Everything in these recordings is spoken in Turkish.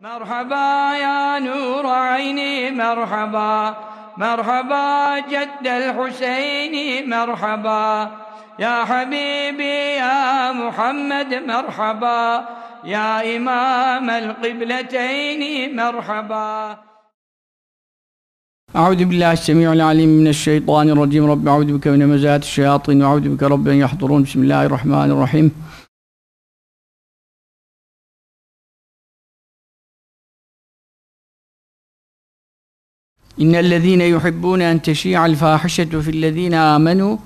مرحبا يا نور عيني مرحبا. مرحبا جد الحسين مرحبا. يا حبيبي يا محمد مرحبا. يا إمام القبلتين مرحبا. أعوذ بالله السميع العليم من الشيطان الرجيم. رب أعوذ بك من همزات الشياطين وأعوذ بك رب أن يحضرون. بسم الله الرحمن الرحيم. إن الذين يحبون أن تشيع الفاحشة في الذين آمنوا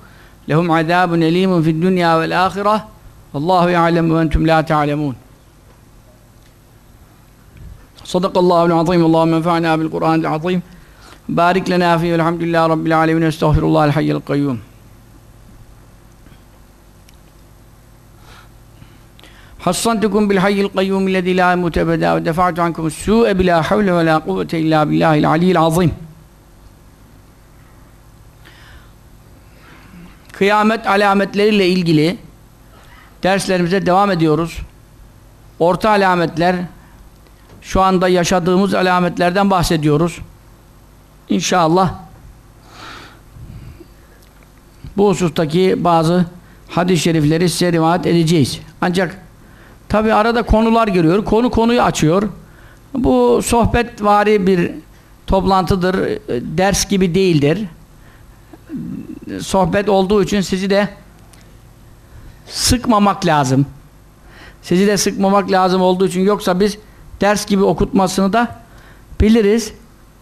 لهم عذاب أليم في الدنيا والآخرة والله يعلم وأنتم لا تعلمون. صدق الله العظيم. اللهم انفعنا بالقرآن العظيم. بارك لنا فيه والحمد لله رب العالمين. استغفر الله الحي القيوم. Hassantukum bil hayyil kayyum illezî lâ emûte ve defa'tu ankum sû'e bilâ havle ve lâ kuvvete illâ billâhil alîl azîm. Kıyamet alametleriyle ilgili derslerimize devam ediyoruz. Orta alametler şu anda yaşadığımız alametlerden bahsediyoruz. İnşallah bu husustaki bazı hadis-i şerifleri size rivayet edeceğiz. Ancak tabi arada konular giriyor. Konu konuyu açıyor. Bu sohbet vari bir toplantıdır. Ders gibi değildir. Sohbet olduğu için sizi de sıkmamak lazım. Sizi de sıkmamak lazım olduğu için yoksa biz ders gibi okutmasını da biliriz.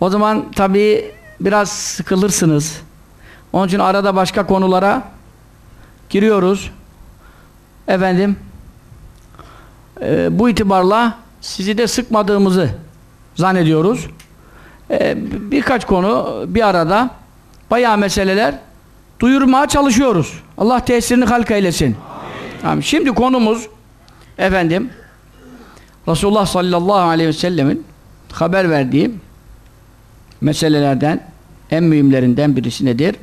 O zaman tabii biraz sıkılırsınız. Onun için arada başka konulara giriyoruz. Efendim e, bu itibarla sizi de sıkmadığımızı zannediyoruz. E, birkaç konu bir arada bayağı meseleler duyurmaya çalışıyoruz. Allah tesirini halk eylesin. Amin. Şimdi konumuz efendim Resulullah sallallahu aleyhi ve sellemin haber verdiği meselelerden en mühimlerinden birisi nedir?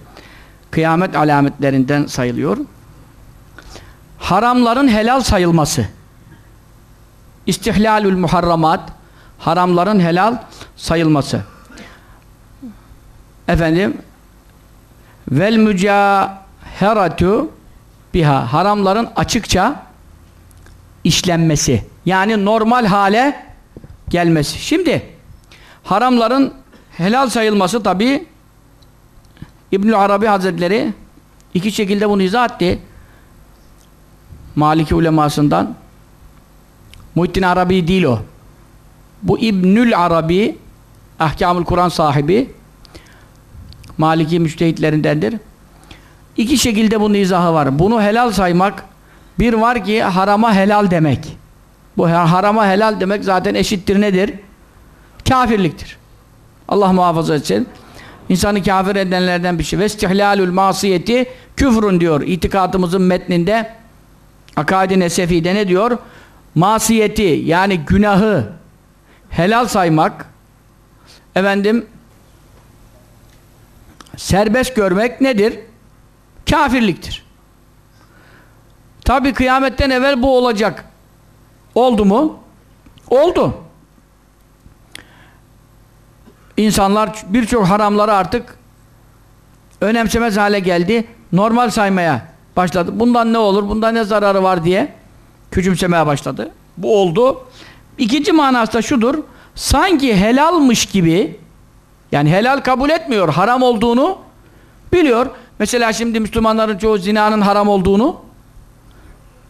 Kıyamet alametlerinden sayılıyor. Haramların helal sayılması. İstihlalül muharramat haramların helal sayılması. Efendim vel mücaheratu biha haramların açıkça işlenmesi. Yani normal hale gelmesi. Şimdi haramların helal sayılması tabi İbnül Arabi Hazretleri iki şekilde bunu izah etti. Maliki ulemasından Muhittin Arabi değil o. Bu İbnül Arabi Ahkamül Kur'an sahibi Maliki müştehitlerindendir. İki şekilde bunun izahı var. Bunu helal saymak bir var ki harama helal demek. Bu harama helal demek zaten eşittir nedir? Kafirliktir. Allah muhafaza etsin. İnsanı kafir edenlerden bir şey. Ve istihlalül masiyeti küfrün diyor. İtikadımızın metninde Akaid-i Nesefi'de ne diyor? Masiyeti yani günahı helal saymak efendim serbest görmek nedir? Kafirliktir. Tabi kıyametten evvel bu olacak. Oldu mu? Oldu. İnsanlar birçok haramları artık önemsemez hale geldi. Normal saymaya başladı. Bundan ne olur, bundan ne zararı var diye küçümsemeye başladı. Bu oldu. İkinci manası da şudur. Sanki helalmış gibi yani helal kabul etmiyor. Haram olduğunu biliyor. Mesela şimdi Müslümanların çoğu zinanın haram olduğunu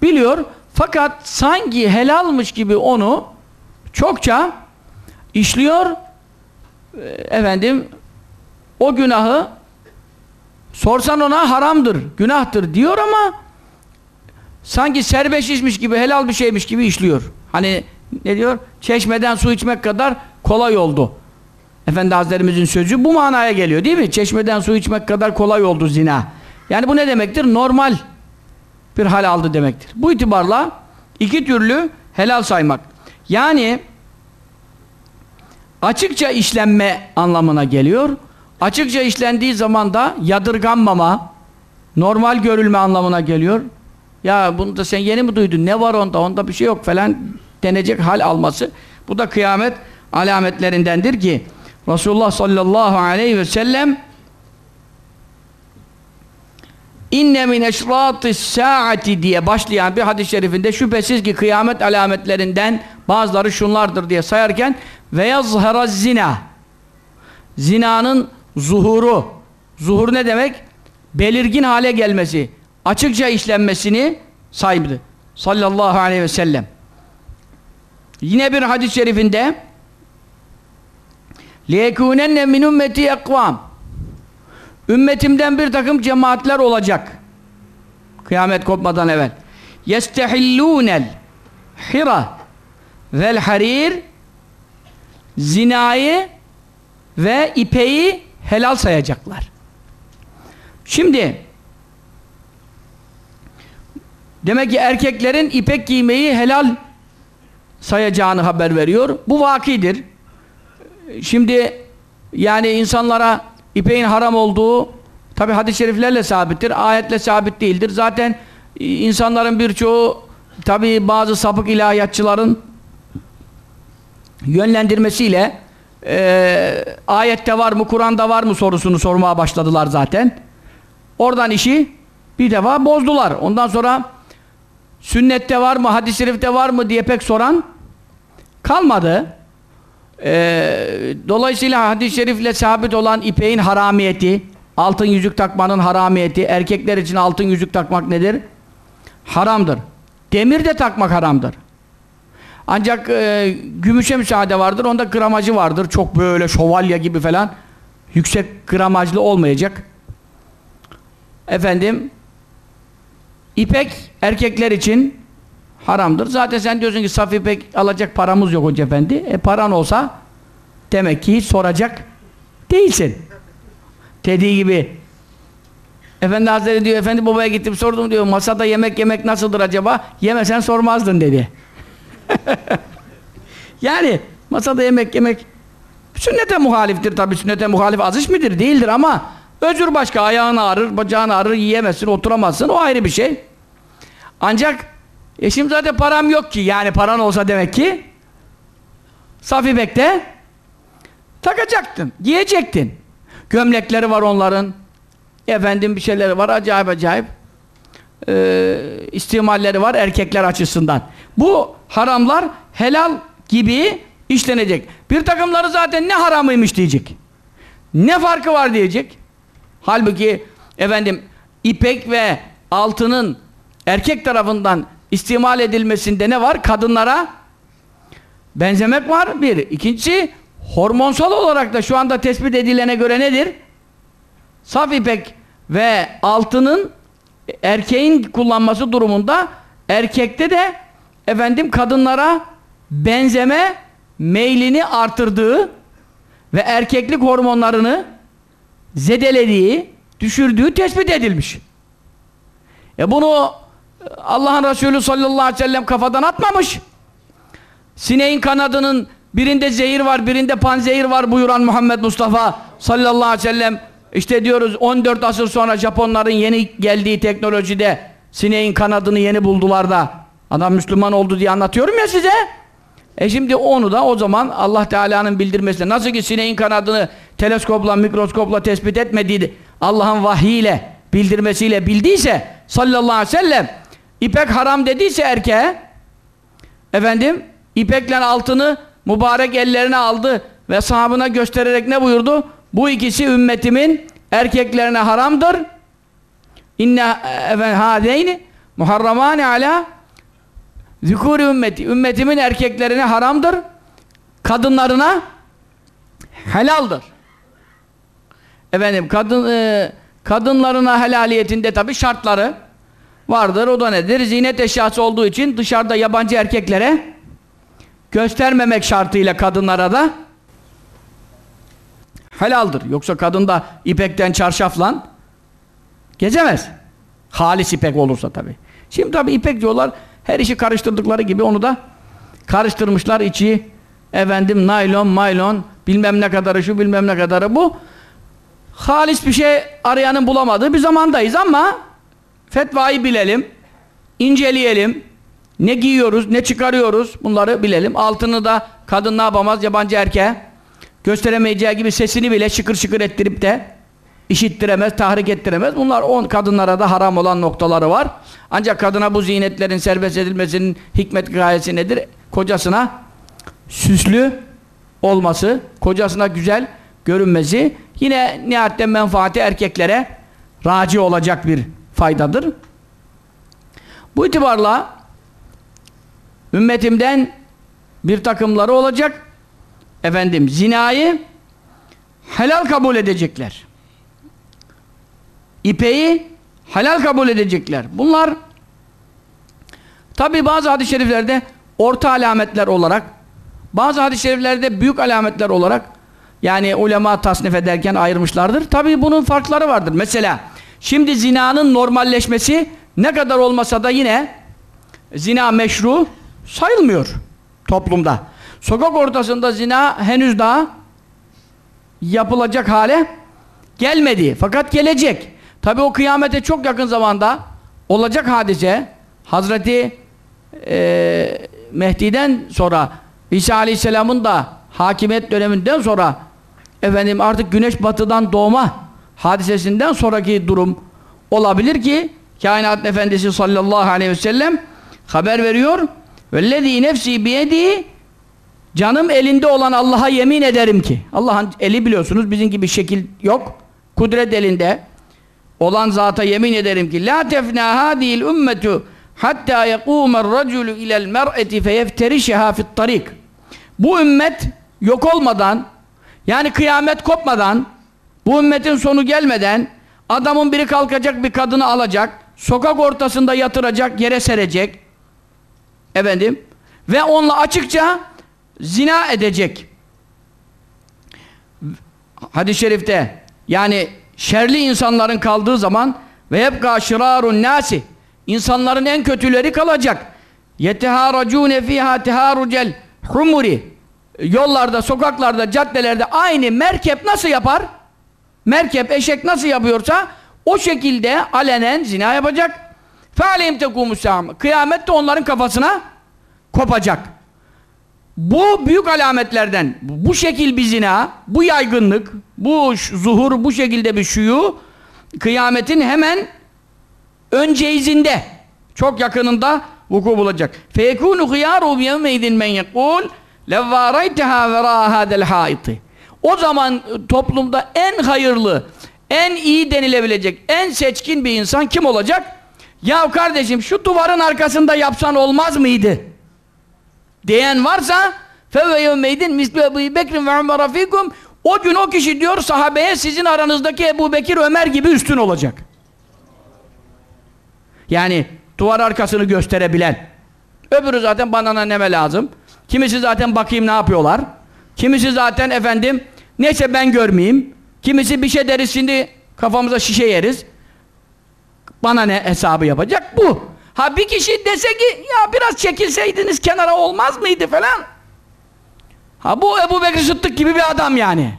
biliyor. Fakat sanki helalmış gibi onu çokça işliyor efendim o günahı sorsan ona haramdır, günahtır diyor ama sanki serbest işmiş gibi, helal bir şeymiş gibi işliyor. Hani ne diyor? Çeşmeden su içmek kadar kolay oldu. Efendi Hazretlerimizin sözü bu manaya geliyor değil mi? Çeşmeden su içmek kadar kolay oldu zina. Yani bu ne demektir? Normal bir hal aldı demektir. Bu itibarla iki türlü helal saymak. Yani açıkça işlenme anlamına geliyor. Açıkça işlendiği zaman da yadırganmama, normal görülme anlamına geliyor. Ya bunu da sen yeni mi duydun? Ne var onda? Onda bir şey yok falan denecek hal alması. Bu da kıyamet alametlerindendir ki Resulullah sallallahu aleyhi ve sellem inne min eşratis saati diye başlayan bir hadis-i şerifinde şüphesiz ki kıyamet alametlerinden bazıları şunlardır diye sayarken ve yazhara zina zinanın zuhuru zuhur ne demek? belirgin hale gelmesi açıkça işlenmesini saydı sallallahu aleyhi ve sellem yine bir hadis-i şerifinde لِيَكُونَنَّ مِنْ ümmeti ekvam Ümmetimden bir takım cemaatler olacak. Kıyamet kopmadan evvel. يَسْتَحِلُّونَ hira vel harir zinayı ve ipeyi helal sayacaklar. Şimdi demek ki erkeklerin ipek giymeyi helal sayacağını haber veriyor. Bu vakidir. Şimdi yani insanlara ipeğin haram olduğu tabi hadis-i şeriflerle sabittir. Ayetle sabit değildir. Zaten insanların birçoğu tabi bazı sapık ilahiyatçıların yönlendirmesiyle e, ayette var mı, Kur'an'da var mı sorusunu sormaya başladılar zaten. Oradan işi bir defa bozdular. Ondan sonra sünnette var mı, hadis-i şerifte var mı diye pek soran kalmadı. Ee, dolayısıyla hadis-i şerifle sabit olan ipeğin haramiyeti, altın yüzük takmanın haramiyeti, erkekler için altın yüzük takmak nedir? Haramdır. Demir de takmak haramdır. Ancak e, gümüşe müsaade vardır, onda gramajı vardır. Çok böyle şövalye gibi falan yüksek gramajlı olmayacak. Efendim ipek erkekler için haramdır. Zaten sen diyorsun ki saf ipek alacak paramız yok hoca efendi. E paran olsa demek ki hiç soracak değilsin. Dediği gibi Efendi Hazretleri diyor, efendi babaya gittim sordum diyor, masada yemek yemek nasıldır acaba? Yemesen sormazdın dedi. yani masada yemek yemek sünnete muhaliftir tabi sünnete muhalif azış midir? Değildir ama özür başka, ayağın ağrır, bacağın ağrır, yiyemezsin, oturamazsın, o ayrı bir şey. Ancak e şimdi zaten param yok ki, yani paran olsa demek ki Safi Bek'te takacaktın, giyecektin. Gömlekleri var onların, efendim bir şeyleri var, acayip acayip e, istimalleri var erkekler açısından. Bu haramlar helal gibi işlenecek. Bir takımları zaten ne haramıymış diyecek. Ne farkı var diyecek. Halbuki efendim ipek ve altının erkek tarafından istimal edilmesinde ne var? Kadınlara benzemek var bir. İkincisi hormonsal olarak da şu anda tespit edilene göre nedir? Saf ipek ve altının erkeğin kullanması durumunda erkekte de efendim kadınlara benzeme meylini artırdığı ve erkeklik hormonlarını zedelediği, düşürdüğü tespit edilmiş. E bunu Allah'ın Resulü sallallahu aleyhi ve sellem kafadan atmamış. Sineğin kanadının birinde zehir var, birinde panzehir var buyuran Muhammed Mustafa sallallahu aleyhi ve sellem işte diyoruz 14 asır sonra Japonların yeni geldiği teknolojide sineğin kanadını yeni buldular da adam Müslüman oldu diye anlatıyorum ya size. E şimdi onu da o zaman Allah Teala'nın bildirmesi nasıl ki sineğin kanadını teleskopla, mikroskopla tespit etmediği Allah'ın vahyiyle bildirmesiyle bildiyse sallallahu aleyhi ve sellem ipek haram dediyse erkeğe efendim ipekle altını mübarek ellerine aldı ve sahabına göstererek ne buyurdu? Bu ikisi ümmetimin erkeklerine haramdır. İnne hadeyni muharramani ala zikuri ümmeti. Ümmetimin erkeklerine haramdır. Kadınlarına helaldir. Efendim kadın e, kadınlarına helaliyetinde tabi şartları vardır. O da nedir? Zinet eşyası olduğu için dışarıda yabancı erkeklere göstermemek şartıyla kadınlara da helaldir. Yoksa kadın da ipekten çarşaflan gezemez. Halis ipek olursa tabi. Şimdi tabi ipek diyorlar her işi karıştırdıkları gibi onu da karıştırmışlar içi efendim naylon maylon bilmem ne kadarı şu bilmem ne kadarı bu halis bir şey arayanın bulamadığı bir zamandayız ama fetvayı bilelim inceleyelim Ne giyiyoruz, ne çıkarıyoruz bunları bilelim. Altını da kadın ne yapamaz yabancı erkeğe gösteremeyeceği gibi sesini bile şıkır şıkır ettirip de işittiremez, tahrik ettiremez. Bunlar on kadınlara da haram olan noktaları var. Ancak kadına bu ziynetlerin serbest edilmesinin hikmet gayesi nedir? Kocasına süslü olması, kocasına güzel görünmesi yine nihayetten menfaati erkeklere raci olacak bir faydadır. Bu itibarla ümmetimden bir takımları olacak efendim zinayı helal kabul edecekler. İpeyi helal kabul edecekler. Bunlar tabi bazı hadis-i şeriflerde orta alametler olarak bazı hadis-i şeriflerde büyük alametler olarak yani ulema tasnif ederken ayırmışlardır. Tabi bunun farkları vardır. Mesela şimdi zinanın normalleşmesi ne kadar olmasa da yine zina meşru sayılmıyor toplumda. Sokak ortasında zina henüz daha yapılacak hale gelmedi. Fakat gelecek. Tabi o kıyamete çok yakın zamanda olacak hadise Hazreti e, Mehdi'den sonra İsa Aleyhisselam'ın da hakimiyet döneminden sonra efendim artık güneş batıdan doğma hadisesinden sonraki durum olabilir ki kainat efendisi sallallahu aleyhi ve sellem haber veriyor. Vellezî nefsi biyedi canım elinde olan Allah'a yemin ederim ki Allah'ın eli biliyorsunuz bizim gibi şekil yok kudret elinde olan zata yemin ederim ki la tefna hadihil ümmetu hatta yekûmer raculu ilel mer'eti feyefterişeha fit tarik bu ümmet yok olmadan yani kıyamet kopmadan bu ümmetin sonu gelmeden adamın biri kalkacak bir kadını alacak sokak ortasında yatıracak yere serecek efendim ve onunla açıkça zina edecek. Hadis-i şerifte yani şerli insanların kaldığı zaman ve yebka şirarun nasi insanların en kötüleri kalacak. yeteharacune fiha teharucel humuri yollarda, sokaklarda, caddelerde aynı merkep nasıl yapar? Merkep, eşek nasıl yapıyorsa o şekilde alenen zina yapacak. فَعَلَيْمْ تَكُومُ Kıyamet de onların kafasına kopacak. Bu büyük alametlerden, bu şekil bir zina, bu yaygınlık, bu zuhur, bu şekilde bir şuyu, kıyametin hemen önceizinde, çok yakınında vuku bulacak. فَيَكُونُ خِيَارُ بِيَوْمَيْدٍ مَنْ يَقُولُ levvarayteha vera hadel haiti o zaman e, toplumda en hayırlı en iyi denilebilecek en seçkin bir insan kim olacak? ya kardeşim şu duvarın arkasında yapsan olmaz mıydı? diyen varsa fevve yevmeydin mislu Ebu Bekir'in ve Ömer o gün o kişi diyor sahabeye sizin aranızdaki Ebu Bekir Ömer gibi üstün olacak. Yani duvar arkasını gösterebilen. Öbürü zaten bana neme lazım. Kimisi zaten bakayım ne yapıyorlar. Kimisi zaten efendim neyse ben görmeyeyim. Kimisi bir şey deriz şimdi kafamıza şişe yeriz. Bana ne hesabı yapacak bu. Ha bir kişi dese ki ya biraz çekilseydiniz kenara olmaz mıydı falan. Ha bu Ebu Bekir Sıddık gibi bir adam yani.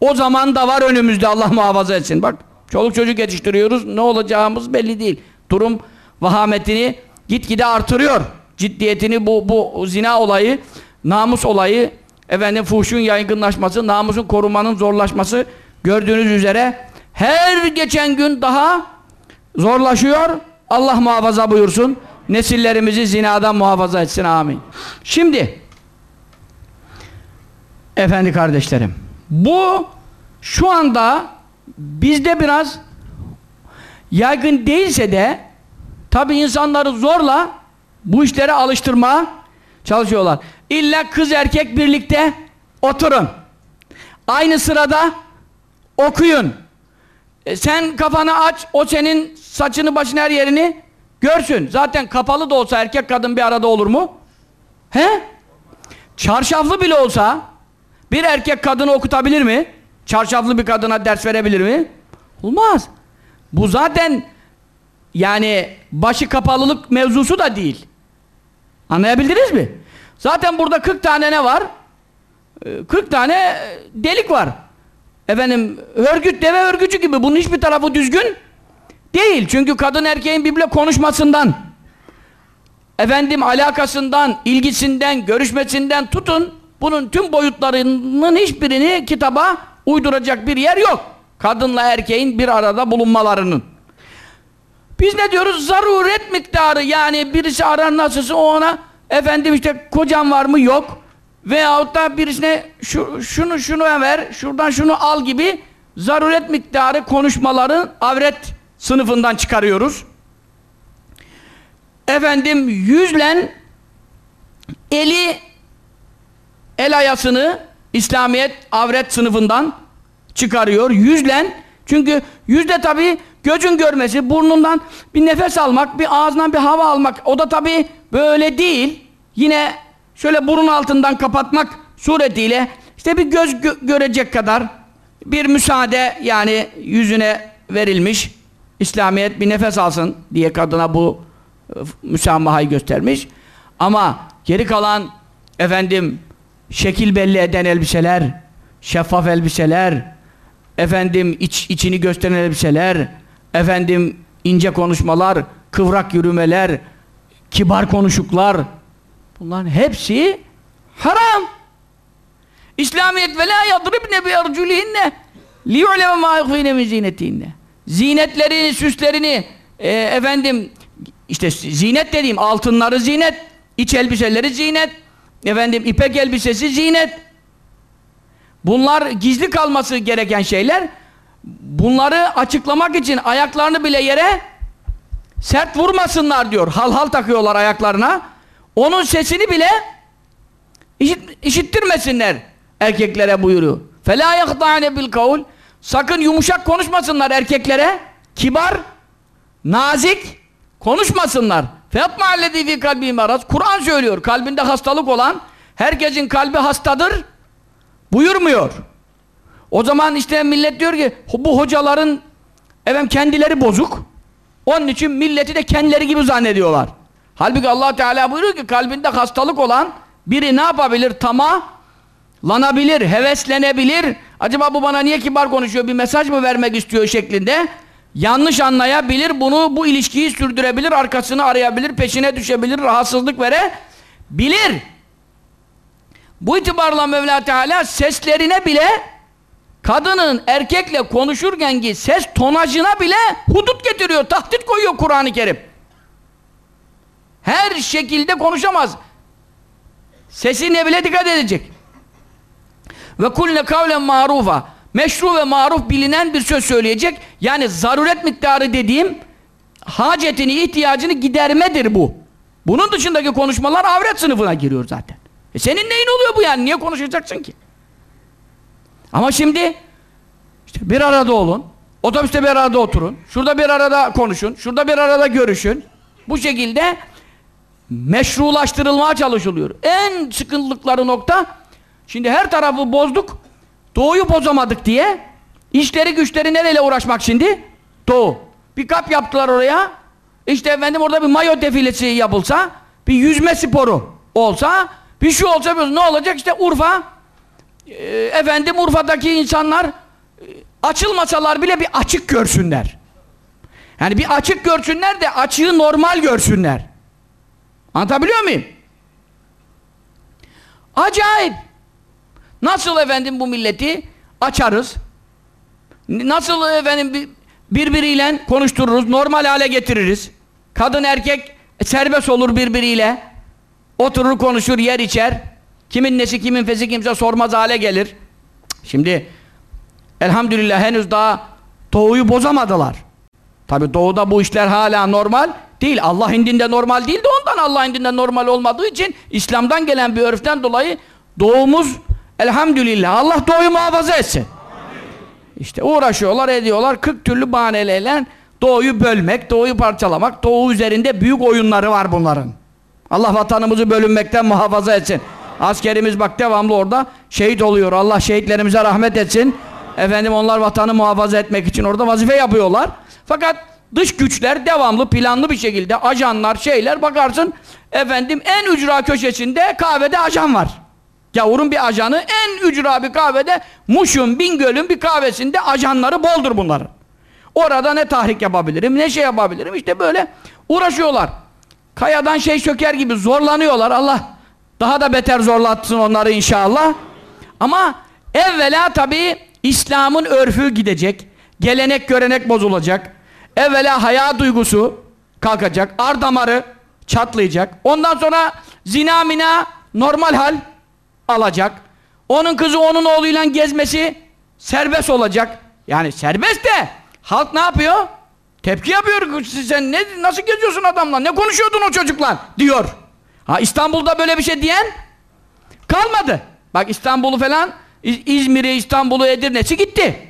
O zaman da var önümüzde Allah muhafaza etsin. Bak çoluk çocuk yetiştiriyoruz ne olacağımız belli değil. Durum vahametini gitgide artırıyor. Ciddiyetini bu, bu zina olayı, namus olayı, efendim fuhşun yaygınlaşması, namusun korumanın zorlaşması gördüğünüz üzere her geçen gün daha zorlaşıyor. Allah muhafaza buyursun. Nesillerimizi zinadan muhafaza etsin. Amin. Şimdi efendi kardeşlerim bu şu anda bizde biraz yaygın değilse de tabi insanları zorla bu işlere alıştırmaya çalışıyorlar. İlla kız erkek birlikte oturun. Aynı sırada okuyun. E sen kafanı aç, o senin saçını başını her yerini görsün. Zaten kapalı da olsa erkek kadın bir arada olur mu? He? Çarşaflı bile olsa bir erkek kadını okutabilir mi? Çarşaflı bir kadına ders verebilir mi? Olmaz. Bu zaten yani başı kapalılık mevzusu da değil. Anlayabildiniz mi? Zaten burada 40 tane ne var? 40 ee, tane delik var. Efendim örgüt deve örgücü gibi bunun hiçbir tarafı düzgün değil. Çünkü kadın erkeğin birbirle konuşmasından efendim alakasından, ilgisinden, görüşmesinden tutun bunun tüm boyutlarının hiçbirini kitaba uyduracak bir yer yok. Kadınla erkeğin bir arada bulunmalarının. Biz ne diyoruz? Zaruret miktarı yani birisi arar nasılsa o ona efendim işte kocam var mı? Yok. Veyahut da birisine şu, şunu şunu ver, şuradan şunu al gibi zaruret miktarı konuşmaların avret sınıfından çıkarıyoruz. Efendim yüzlen eli el ayasını İslamiyet avret sınıfından çıkarıyor. Yüzlen çünkü yüzde tabi gözün görmesi, burnundan bir nefes almak, bir ağzından bir hava almak o da tabi böyle değil. Yine şöyle burun altından kapatmak suretiyle işte bir göz gö görecek kadar bir müsaade yani yüzüne verilmiş. İslamiyet bir nefes alsın diye kadına bu e, müsamahayı göstermiş. Ama geri kalan efendim şekil belli eden elbiseler, şeffaf elbiseler, efendim iç, içini gösteren elbiseler, efendim ince konuşmalar, kıvrak yürümeler, kibar konuşuklar bunların hepsi haram. İslamiyet ve la yadribne bi erculihinne liyu'leme ma yukhfine min zinetihinne. Zinetlerini, süslerini e, efendim işte zinet dediğim altınları zinet, iç elbiseleri zinet, efendim ipek elbisesi zinet. Bunlar gizli kalması gereken şeyler Bunları açıklamak için ayaklarını bile yere sert vurmasınlar diyor. Hal hal takıyorlar ayaklarına. Onun sesini bile işit, işittirmesinler erkeklere buyuruyor. فَلَا يَخْضَعْنَ بِالْقَوْلِ Sakın yumuşak konuşmasınlar erkeklere. Kibar, nazik konuşmasınlar. فَيَطْمَعَ الَّذ۪ي ف۪ي kalbi maraz. Kur'an söylüyor. Kalbinde hastalık olan herkesin kalbi hastadır buyurmuyor. O zaman işte millet diyor ki bu hocaların efendim kendileri bozuk. Onun için milleti de kendileri gibi zannediyorlar. Halbuki Allah Teala buyuruyor ki kalbinde hastalık olan biri ne yapabilir? Tama lanabilir, heveslenebilir. Acaba bu bana niye kibar konuşuyor? Bir mesaj mı vermek istiyor şeklinde. Yanlış anlayabilir. Bunu bu ilişkiyi sürdürebilir, arkasını arayabilir, peşine düşebilir, rahatsızlık verebilir. Bu itibarla Mevla Teala seslerine bile kadının erkekle konuşurken ki ses tonajına bile hudut getiriyor, tahdit koyuyor Kur'an-ı Kerim. Her şekilde konuşamaz. Sesine bile dikkat edecek. Ve kulle kavlen marufa. Meşru ve maruf bilinen bir söz söyleyecek. Yani zaruret miktarı dediğim hacetini, ihtiyacını gidermedir bu. Bunun dışındaki konuşmalar avret sınıfına giriyor zaten. E senin neyin oluyor bu yani? Niye konuşacaksın ki? Ama şimdi işte bir arada olun. Otobüste bir arada oturun. Şurada bir arada konuşun. Şurada bir arada görüşün. Bu şekilde meşrulaştırılmaya çalışılıyor. En sıkıntıları nokta şimdi her tarafı bozduk. Doğuyu bozamadık diye işleri güçleri nereyle uğraşmak şimdi? Doğu. Bir kap yaptılar oraya. İşte efendim orada bir mayo defilesi yapılsa, bir yüzme sporu olsa, bir şey olsa ne olacak? İşte Urfa e, efendim Urfa'daki insanlar e, açılmasalar bile bir açık görsünler. Yani bir açık görsünler de açığı normal görsünler. Anlatabiliyor muyum? Acayip. Nasıl efendim bu milleti açarız? Nasıl efendim birbiriyle konuştururuz, normal hale getiririz? Kadın erkek serbest olur birbiriyle. Oturur konuşur, yer içer. Kimin nesi, kimin fesi kimse sormaz hale gelir. Şimdi elhamdülillah henüz daha doğuyu bozamadılar. Tabi doğuda bu işler hala normal değil. Allah indinde normal değil de ondan Allah indinde normal olmadığı için İslam'dan gelen bir örften dolayı doğumuz elhamdülillah Allah doğuyu muhafaza etsin. İşte uğraşıyorlar ediyorlar 40 türlü bahanelerle doğuyu bölmek, doğuyu parçalamak, doğu üzerinde büyük oyunları var bunların. Allah vatanımızı bölünmekten muhafaza etsin. Askerimiz bak devamlı orada şehit oluyor. Allah şehitlerimize rahmet etsin. Efendim onlar vatanı muhafaza etmek için orada vazife yapıyorlar. Fakat dış güçler devamlı planlı bir şekilde ajanlar şeyler bakarsın efendim en ücra köşesinde kahvede ajan var. Gavurun bir ajanı en ücra bir kahvede Muş'un, Bingöl'ün bir kahvesinde ajanları boldur bunların. Orada ne tahrik yapabilirim, ne şey yapabilirim işte böyle uğraşıyorlar. kayadan şey söker gibi zorlanıyorlar. Allah daha da beter zorlatsın onları inşallah. Ama evvela tabii İslam'ın örfü gidecek. Gelenek görenek bozulacak. Evvela haya duygusu kalkacak. Ar damarı çatlayacak. Ondan sonra zina mina normal hal alacak. Onun kızı onun oğluyla gezmesi serbest olacak. Yani serbest de halk ne yapıyor? Tepki yapıyor. Sen ne, nasıl geziyorsun adamla? Ne konuşuyordun o çocukla? Diyor. Ha İstanbul'da böyle bir şey diyen kalmadı. Bak İstanbul'u falan İzmir'i, İstanbul'u, Edirne'si gitti.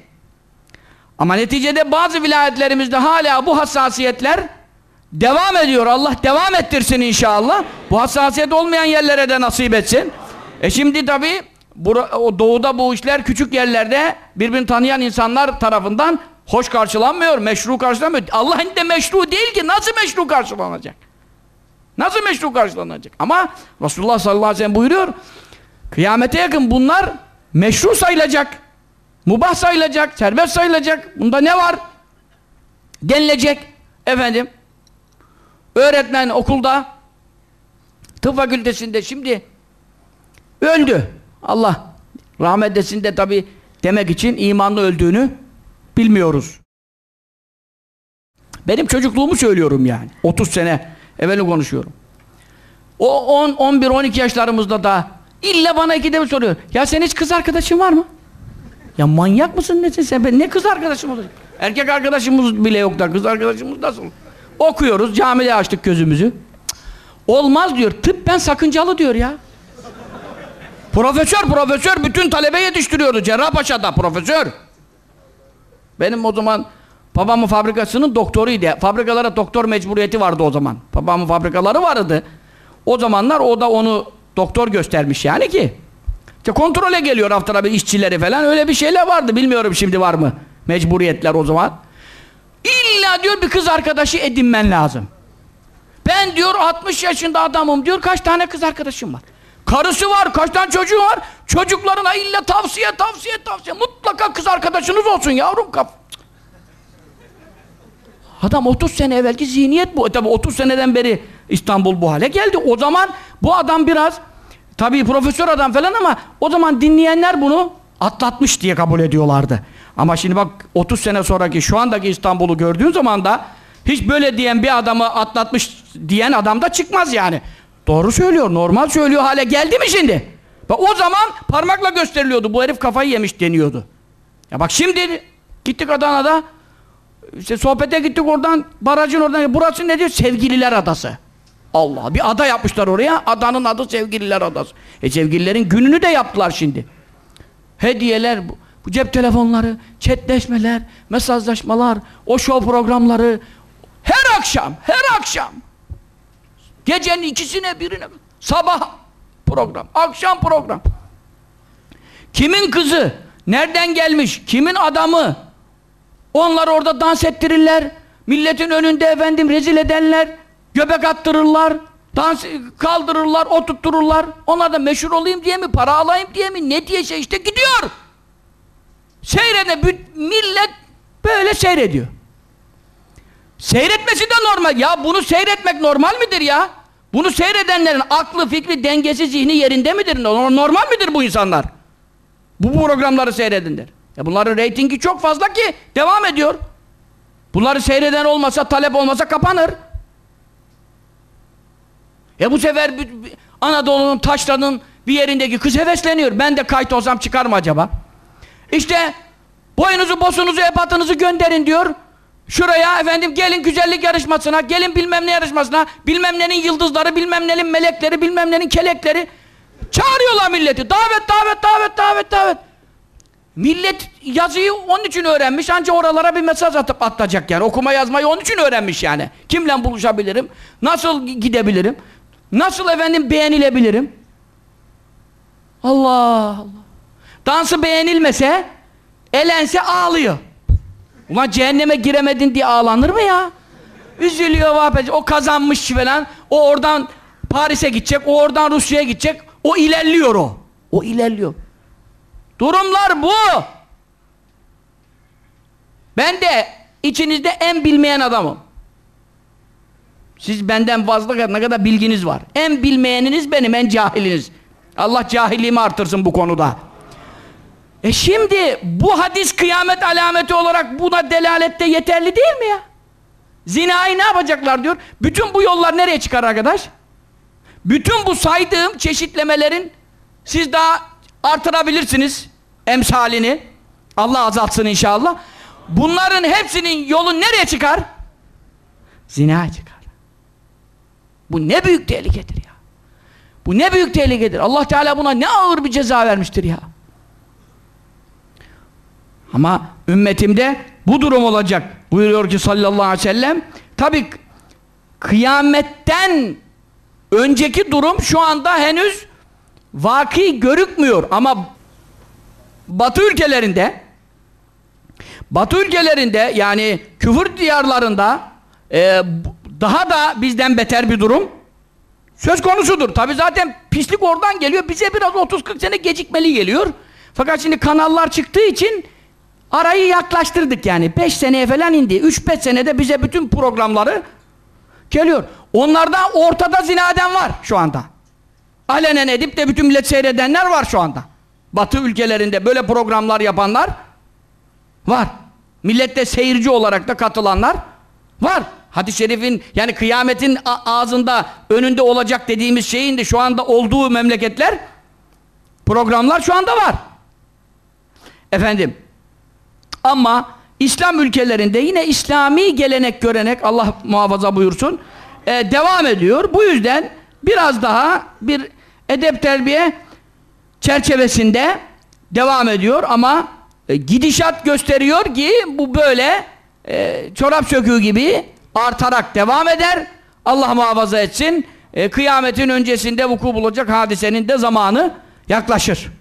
Ama neticede bazı vilayetlerimizde hala bu hassasiyetler devam ediyor. Allah devam ettirsin inşallah. Bu hassasiyet olmayan yerlere de nasip etsin. E şimdi tabi o doğuda bu işler küçük yerlerde birbirini tanıyan insanlar tarafından hoş karşılanmıyor, meşru karşılanmıyor. Allah'ın de meşru değil ki nasıl meşru karşılanacak? Nasıl meşru karşılanacak? Ama Resulullah sallallahu aleyhi ve sellem buyuruyor kıyamete yakın bunlar meşru sayılacak. Mubah sayılacak, serbest sayılacak. Bunda ne var? Denilecek. Efendim, öğretmen okulda, tıp fakültesinde şimdi öldü. Allah rahmet etsin de tabi demek için imanlı öldüğünü bilmiyoruz. Benim çocukluğumu söylüyorum yani. 30 sene evveli konuşuyorum. O 10, 11, 12 yaşlarımızda da illa bana ikide bir soruyor. Ya senin hiç kız arkadaşın var mı? Ya manyak mısın nesin sen? Ben ne kız arkadaşım olacak? Erkek arkadaşımız bile yok da kız arkadaşımız nasıl? Okuyoruz, camide açtık gözümüzü. Cık, olmaz diyor. Tıp ben sakıncalı diyor ya. Profesör, profesör bütün talebe yetiştiriyordu. Cerrahpaşa'da profesör. Benim o zaman babamın fabrikasının doktoruydu. Fabrikalara doktor mecburiyeti vardı o zaman. Babamın fabrikaları vardı. O zamanlar o da onu doktor göstermiş yani ki. İşte kontrole geliyor haftada bir işçileri falan öyle bir şeyler vardı. Bilmiyorum şimdi var mı mecburiyetler o zaman. İlla diyor bir kız arkadaşı edinmen lazım. Ben diyor 60 yaşında adamım diyor kaç tane kız arkadaşım var. Karısı var, kaç tane çocuğu var. Çocuklarına illa tavsiye, tavsiye, tavsiye. Mutlaka kız arkadaşınız olsun yavrum kaf. Adam 30 sene evvelki zihniyet bu. E tabi 30 seneden beri İstanbul bu hale geldi. O zaman bu adam biraz tabi profesör adam falan ama o zaman dinleyenler bunu atlatmış diye kabul ediyorlardı. Ama şimdi bak 30 sene sonraki şu andaki İstanbul'u gördüğün zaman da hiç böyle diyen bir adamı atlatmış diyen adam da çıkmaz yani. Doğru söylüyor, normal söylüyor hale geldi mi şimdi? Bak o zaman parmakla gösteriliyordu. Bu herif kafayı yemiş deniyordu. Ya bak şimdi gittik Adana'da işte sohbete gittik oradan barajın oradan burası ne diyor? Sevgililer Adası. Allah bir ada yapmışlar oraya. Adanın adı Sevgililer Adası. E sevgililerin gününü de yaptılar şimdi. Hediyeler bu, bu cep telefonları, chatleşmeler, mesajlaşmalar, o show programları her akşam, her akşam Gecenin ikisine birine sabah program, akşam program. Kimin kızı, nereden gelmiş, kimin adamı onlar orada dans ettirirler. Milletin önünde efendim rezil ederler. Göbek attırırlar. Dans kaldırırlar, oturttururlar. Onlar da meşhur olayım diye mi, para alayım diye mi, ne diye şey işte gidiyor. Seyrede millet böyle seyrediyor. Seyretmesi de normal. Ya bunu seyretmek normal midir ya? Bunu seyredenlerin aklı, fikri, dengesi, zihni yerinde midir? Normal midir bu insanlar? Bu programları seyredinler. Ya bunların reytingi çok fazla ki devam ediyor. Bunları seyreden olmasa, talep olmasa kapanır. E bu sefer Anadolu'nun taşlarının bir yerindeki kız hevesleniyor. Ben de kayıt olsam çıkar mı acaba? İşte boyunuzu, bosunuzu, ebatınızı gönderin diyor. Şuraya efendim gelin güzellik yarışmasına, gelin bilmem ne yarışmasına, bilmem nenin yıldızları, bilmem nenin melekleri, bilmem nenin kelekleri. Çağırıyorlar milleti. Davet, davet, davet, davet, davet. Millet yazıyı onun için öğrenmiş. Ancak oralara bir mesaj atıp atacak yani. Okuma yazmayı onun için öğrenmiş yani. Kimle buluşabilirim? Nasıl gidebilirim? Nasıl efendim beğenilebilirim? Allah Allah. Dansı beğenilmese, elense ağlıyor. Ulan cehenneme giremedin diye ağlanır mı ya? Üzülüyor vahpeci. O kazanmış falan. O oradan Paris'e gidecek. O oradan Rusya'ya gidecek. O ilerliyor o. O ilerliyor. Durumlar bu. Ben de içinizde en bilmeyen adamım. Siz benden fazla ne kadar bilginiz var. En bilmeyeniniz benim, en cahiliniz. Allah cahilliğimi artırsın bu konuda. E şimdi bu hadis kıyamet alameti olarak buna delalette yeterli değil mi ya? Zinayı ne yapacaklar diyor. Bütün bu yollar nereye çıkar arkadaş? Bütün bu saydığım çeşitlemelerin siz daha artırabilirsiniz emsalini. Allah azaltsın inşallah. Bunların hepsinin yolu nereye çıkar? Zinaya çıkar. Bu ne büyük tehlikedir ya. Bu ne büyük tehlikedir. Allah Teala buna ne ağır bir ceza vermiştir ya. Ama ümmetimde bu durum olacak. Buyuruyor ki sallallahu aleyhi ve sellem. Tabi kıyametten önceki durum şu anda henüz vaki görükmüyor ama Batı ülkelerinde Batı ülkelerinde yani küfür diyarlarında e, daha da bizden beter bir durum söz konusudur. Tabi zaten pislik oradan geliyor. Bize biraz 30-40 sene gecikmeli geliyor. Fakat şimdi kanallar çıktığı için arayı yaklaştırdık yani. 5 seneye falan indi. 3-5 senede bize bütün programları geliyor. Onlarda ortada zinaden var şu anda. Alenen edip de bütün millet seyredenler var şu anda. Batı ülkelerinde böyle programlar yapanlar var. Millette seyirci olarak da katılanlar var. Hadis-i şerifin yani kıyametin ağzında önünde olacak dediğimiz şeyin de şu anda olduğu memleketler programlar şu anda var. Efendim ama İslam ülkelerinde yine İslami gelenek görenek Allah muhafaza buyursun e, devam ediyor. Bu yüzden biraz daha bir edep terbiye çerçevesinde devam ediyor ama e, gidişat gösteriyor ki bu böyle e, çorap söküğü gibi artarak devam eder. Allah muhafaza etsin. E, kıyametin öncesinde vuku bulacak hadisenin de zamanı yaklaşır.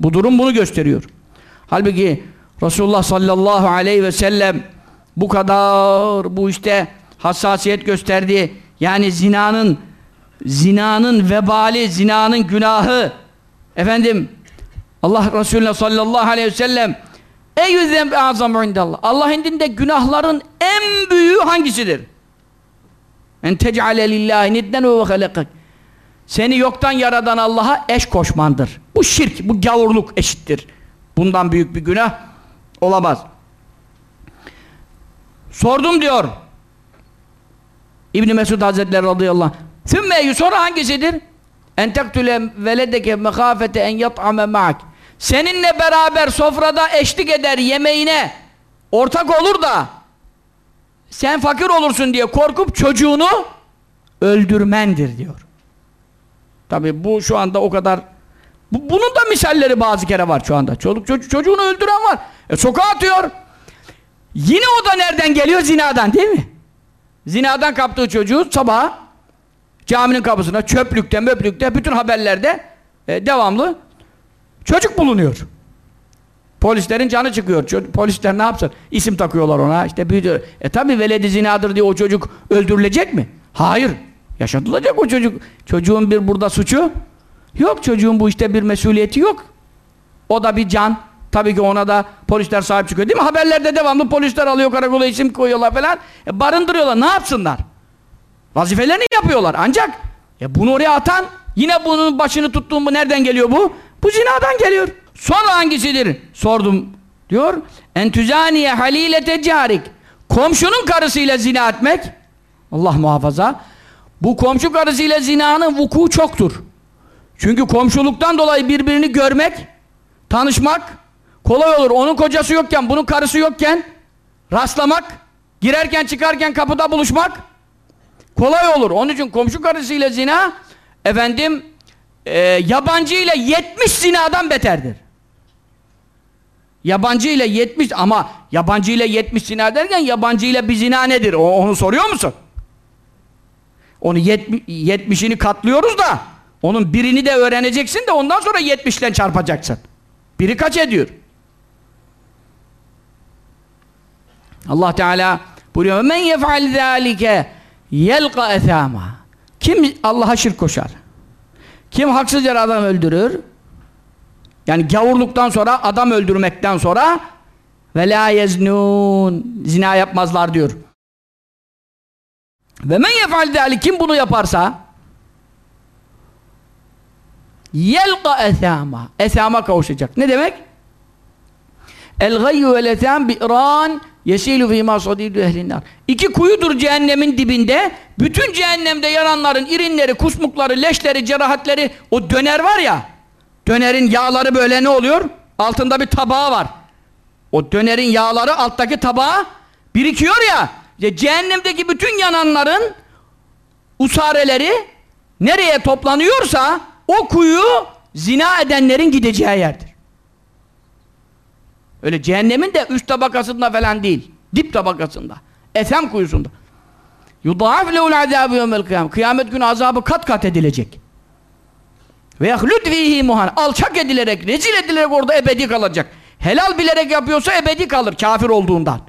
Bu durum bunu gösteriyor. Halbuki Resulullah sallallahu aleyhi ve sellem bu kadar bu işte hassasiyet gösterdi. Yani zinanın zinanın vebali, zinanın günahı efendim Allah Resulüne sallallahu aleyhi ve sellem Eyyü zembe azamu indallah Allah indinde günahların en büyüğü hangisidir? En tec'ale lillahi nidden ve halakak Seni yoktan yaradan Allah'a eş koşmandır. Bu şirk, bu gavurluk eşittir. Bundan büyük bir günah olamaz. Sordum diyor. İbn Mesud Hazretleri radıyallahu anh. Sümme sonra hangisidir? En tektüle veledeke mekafete en yat'ame ma'ak. Seninle beraber sofrada eşlik eder yemeğine ortak olur da sen fakir olursun diye korkup çocuğunu öldürmendir diyor. Tabi bu şu anda o kadar bu, bunun da misalleri bazı kere var şu anda. Çoluk çocuk, çocuğunu öldüren var. E sokağa atıyor. Yine o da nereden geliyor? Zinadan değil mi? Zinadan kaptığı çocuğu sabah caminin kapısına çöplükte möplükte bütün haberlerde e, devamlı çocuk bulunuyor. Polislerin canı çıkıyor. Çocuk, polisler ne yapsın? İsim takıyorlar ona. İşte büyüdü. E tabi veledi zinadır diye o çocuk öldürülecek mi? Hayır. Yaşatılacak o çocuk. Çocuğun bir burada suçu yok. Çocuğun bu işte bir mesuliyeti yok. O da bir can. Tabii ki ona da polisler sahip çıkıyor değil mi? Haberlerde devamlı polisler alıyor karakola isim koyuyorlar falan. E barındırıyorlar. Ne yapsınlar? Vazifelerini yapıyorlar. Ancak e bunu oraya atan yine bunun başını tuttuğum bu nereden geliyor bu? Bu zinadan geliyor. Sonra hangisidir? Sordum. Diyor. Entüzaniye halilete carik. Komşunun karısıyla zina etmek. Allah muhafaza. Bu komşu karısıyla zinanın vuku çoktur. Çünkü komşuluktan dolayı birbirini görmek, tanışmak kolay olur. Onun kocası yokken, bunun karısı yokken rastlamak, girerken çıkarken kapıda buluşmak kolay olur. Onun için komşu karısıyla zina efendim e, yabancı ile 70 zinadan beterdir. Yabancı ile 70 ama yabancı ile 70 zina derken yabancı ile bir zina nedir? O, onu soruyor musun? Onu 70'ini katlıyoruz da onun birini de öğreneceksin de ondan sonra 70'ten çarpacaksın. Biri kaç ediyor? Allah Teala buyuruyor men yef'al zâlike yelqa ethâma kim Allah'a şirk koşar kim haksızca adam öldürür yani gavurluktan sonra adam öldürmekten sonra ve la yeznun zina yapmazlar diyor Ve men yef'al zâlik kim bunu yaparsa yelqa esama esama kavuşacak. Ne demek? El gayyu vel esam bi'ran yesilu fîmâ sadîdü ehlinnâr. İki kuyudur cehennemin dibinde. Bütün cehennemde yananların irinleri, kusmukları, leşleri, cerahatleri o döner var ya dönerin yağları böyle ne oluyor? Altında bir tabağı var. O dönerin yağları alttaki tabağa birikiyor ya cehennemdeki bütün yananların usareleri nereye toplanıyorsa o kuyu zina edenlerin gideceği yerdir. Öyle cehennemin de üst tabakasında falan değil. Dip tabakasında. Ethem kuyusunda. Yudâf lehul azâbı yevmel kıyam. Kıyamet günü azabı kat kat edilecek. Ve yahlud fihi muhan. Alçak edilerek, rezil edilerek orada ebedi kalacak. Helal bilerek yapıyorsa ebedi kalır kafir olduğundan.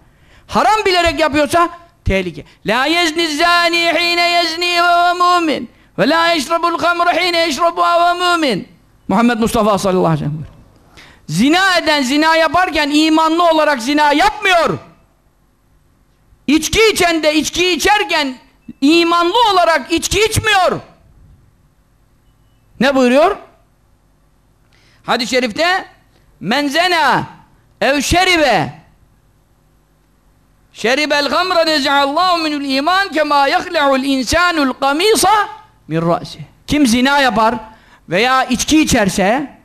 Haram bilerek yapıyorsa tehlike. La yezni zani hine yezni ve mu'min. Ve la yeşrabul hamru hine yeşrabu ve mu'min. Muhammed Mustafa sallallahu aleyhi ve sellem. Zina eden zina yaparken imanlı olarak zina yapmıyor. İçki içen de içki içerken imanlı olarak içki içmiyor. Ne buyuruyor? Hadis-i şerifte men zena ev şeribe şeribel gamra nez'allahu minul iman kema yahle'ul insanul kamisa min ra'si kim zina yapar veya içki içerse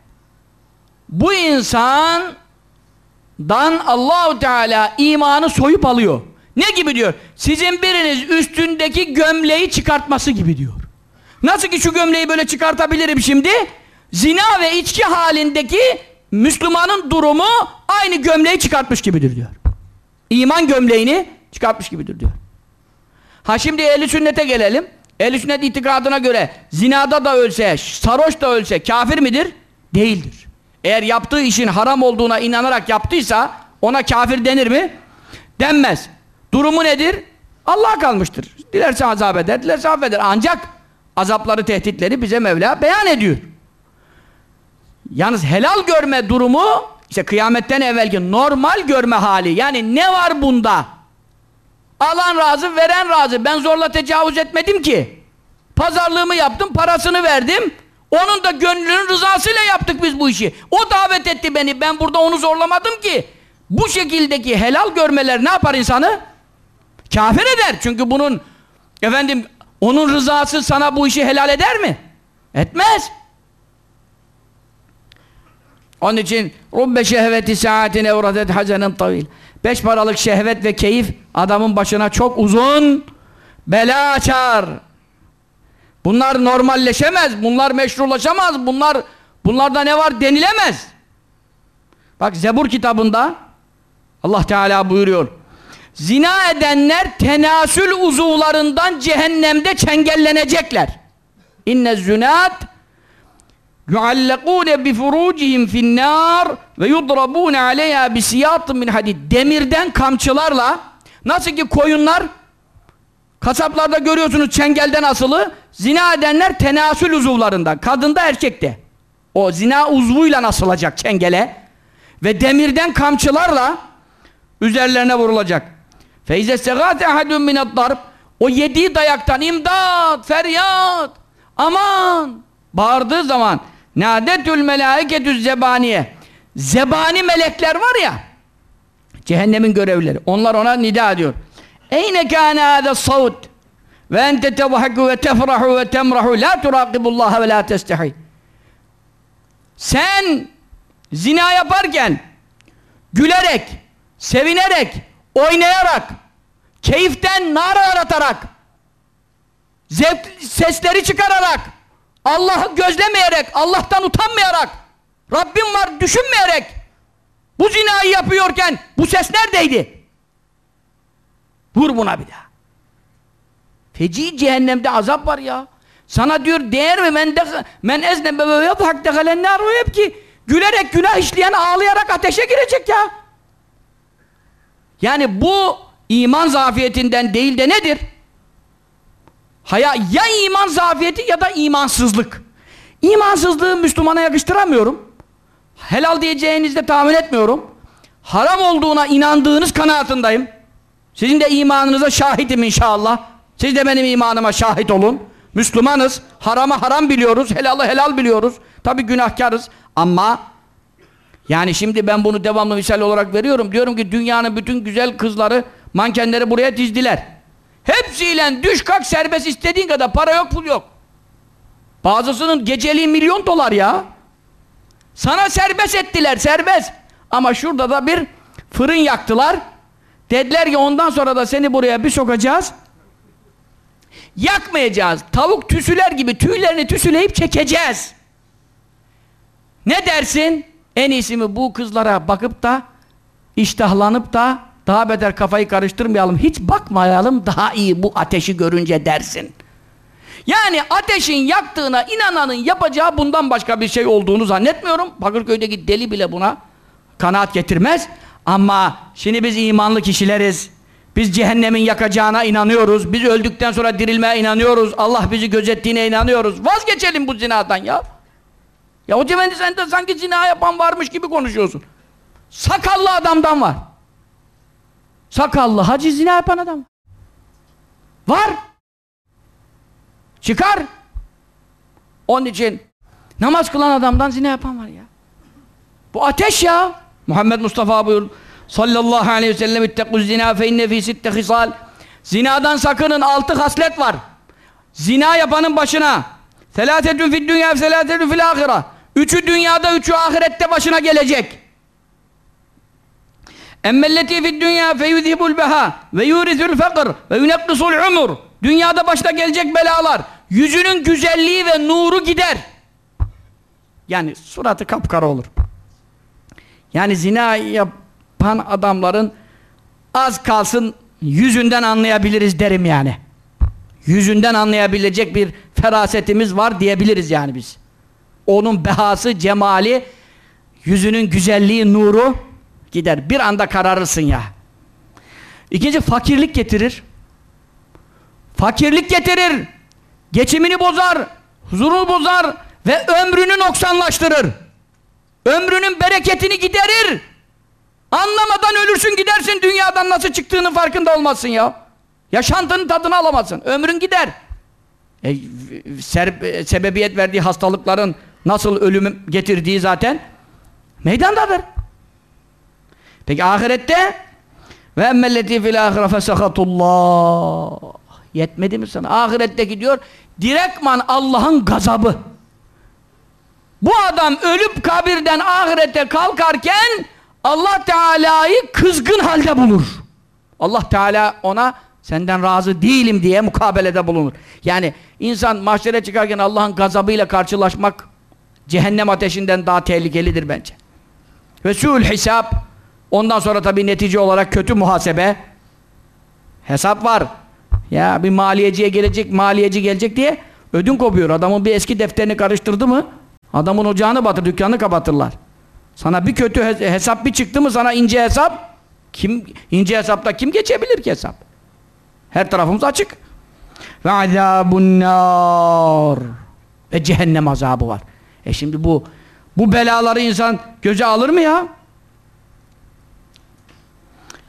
bu insandan Allahu Teala imanı soyup alıyor. Ne gibi diyor? Sizin biriniz üstündeki gömleği çıkartması gibi diyor. Nasıl ki şu gömleği böyle çıkartabilirim şimdi? Zina ve içki halindeki Müslümanın durumu aynı gömleği çıkartmış gibidir diyor. İman gömleğini çıkartmış gibidir diyor. Ha şimdi ehli sünnete gelelim. Ehli sünnet itikadına göre zinada da ölse, sarhoş da ölse kafir midir? Değildir. Eğer yaptığı işin haram olduğuna inanarak yaptıysa ona kafir denir mi? Denmez. Durumu nedir? Allah'a kalmıştır. Dilerse azap eder, dilerse affeder. Ancak azapları, tehditleri bize Mevla beyan ediyor. Yalnız helal görme durumu işte kıyametten evvelki normal görme hali. Yani ne var bunda? Alan razı, veren razı. Ben zorla tecavüz etmedim ki. Pazarlığımı yaptım, parasını verdim. Onun da gönlünün rızasıyla yaptık biz bu işi. O davet etti beni. Ben burada onu zorlamadım ki. Bu şekildeki helal görmeler ne yapar insanı? Kafir eder. Çünkü bunun efendim onun rızası sana bu işi helal eder mi? Etmez. Onun için rubbe şehveti saatin evradet hazenin tavil. Beş paralık şehvet ve keyif adamın başına çok uzun bela açar. Bunlar normalleşemez, bunlar meşrulaşamaz, bunlar bunlarda ne var denilemez. Bak Zebur kitabında Allah Teala buyuruyor. Zina edenler tenasül uzuvlarından cehennemde çengellenecekler. İnne zünat yuallekûne bi furucihim finnâr ve yudrabûne aleyhâ bi siyâtın min hadid. Demirden kamçılarla nasıl ki koyunlar kasaplarda görüyorsunuz çengelden asılı zina edenler tenasül uzuvlarından kadında erkekte o zina uzvuyla asılacak çengele ve demirden kamçılarla üzerlerine vurulacak. Feize segâte ahadun mined darb o yediği dayaktan imdat, feryat, aman bağırdığı zaman nâdetül melâiketü zebaniye zebani melekler var ya cehennemin görevlileri onlar ona nida ediyor. Eyne kâne hâze savut ve ente tevhaku ve tefrahu ve temrahu. La turakibullaha ve la testehi sen zina yaparken gülerek, sevinerek, oynayarak, keyiften naralar atarak, zevk sesleri çıkararak, Allah'ı gözlemeyerek, Allah'tan utanmayarak, Rabbim var düşünmeyerek bu zinayı yapıyorken bu ses neredeydi? Vur buna bir daha. Feci cehennemde azap var ya. Sana diyor değer mi men de men eznebe ve yadhak dehalennar o hep ki gülerek günah işleyen ağlayarak ateşe girecek ya. Yani bu iman zafiyetinden değil de nedir? Haya ya iman zafiyeti ya da imansızlık. İmansızlığı Müslümana yakıştıramıyorum. Helal diyeceğinizde tahmin etmiyorum. Haram olduğuna inandığınız kanaatindeyim. Sizin de imanınıza şahidim inşallah. Siz de benim imanıma şahit olun. Müslümanız. Harama haram biliyoruz. Helalı helal biliyoruz. Tabi günahkarız. Ama yani şimdi ben bunu devamlı misal olarak veriyorum. Diyorum ki dünyanın bütün güzel kızları mankenleri buraya dizdiler. Hepsiyle düş kalk serbest istediğin kadar para yok pul yok. Bazısının geceliği milyon dolar ya. Sana serbest ettiler serbest. Ama şurada da bir fırın yaktılar. Dediler ki ondan sonra da seni buraya bir sokacağız. Yakmayacağız. Tavuk tüsüler gibi tüylerini tüsüleyip çekeceğiz. Ne dersin? En iyisi mi bu kızlara bakıp da iştahlanıp da daha beter kafayı karıştırmayalım. Hiç bakmayalım daha iyi bu ateşi görünce dersin. Yani ateşin yaktığına inananın yapacağı bundan başka bir şey olduğunu zannetmiyorum. Bakırköy'deki deli bile buna kanaat getirmez. Ama şimdi biz imanlı kişileriz. Biz cehennemin yakacağına inanıyoruz. Biz öldükten sonra dirilmeye inanıyoruz. Allah bizi gözettiğine inanıyoruz. Vazgeçelim bu zinadan ya. Ya efendi sen de sanki zina yapan varmış gibi konuşuyorsun. Sakallı adamdan var. Sakallı hacı zina yapan adam. Var. Çıkar. Onun için namaz kılan adamdan zina yapan var ya. Bu ateş ya. Muhammed Mustafa buyur. Sallallahu aleyhi ve sellem ittekuz zina fe inne fi sitte hisal. Zinadan sakının altı haslet var. Zina yapanın başına. Selâtetün fid dünya selâtetün fil ahira. Üçü dünyada, üçü ahirette başına gelecek. Emmelleti fid dünya fe yudhibul beha ve yurizul fakr ve yunekkisul umur. Dünyada başına gelecek belalar. Yüzünün güzelliği ve nuru gider. Yani suratı kapkara olur. Yani zina yapan adamların az kalsın yüzünden anlayabiliriz derim yani. Yüzünden anlayabilecek bir ferasetimiz var diyebiliriz yani biz. Onun behası, cemali, yüzünün güzelliği, nuru gider. Bir anda kararırsın ya. İkinci fakirlik getirir. Fakirlik getirir. Geçimini bozar, huzurunu bozar ve ömrünü noksanlaştırır. Ömrünün bereketini giderir. Anlamadan ölürsün gidersin dünyadan nasıl çıktığının farkında olmazsın ya. Yaşantının tadını alamazsın. Ömrün gider. E, ser, sebebiyet verdiği hastalıkların nasıl ölüm getirdiği zaten meydandadır. Peki ahirette ve emmelleti fil ahire fesakatullah yetmedi mi sana? Ahiretteki diyor direktman Allah'ın gazabı. Bu adam ölüp kabirden ahirete kalkarken Allah Teala'yı kızgın halde bulur. Allah Teala ona senden razı değilim diye mukabelede bulunur. Yani insan mahşere çıkarken Allah'ın gazabıyla karşılaşmak cehennem ateşinden daha tehlikelidir bence. Ve su'ul hesap ondan sonra tabi netice olarak kötü muhasebe hesap var. Ya bir maliyeciye gelecek, maliyeci gelecek diye ödün kopuyor. Adamın bir eski defterini karıştırdı mı adamın ocağını batır, dükkanını kapatırlar. Sana bir kötü hesap bir çıktı mı sana ince hesap kim ince hesapta kim geçebilir ki hesap? Her tarafımız açık. Ve azabun nar. Ve cehennem azabı var. E şimdi bu bu belaları insan göze alır mı ya?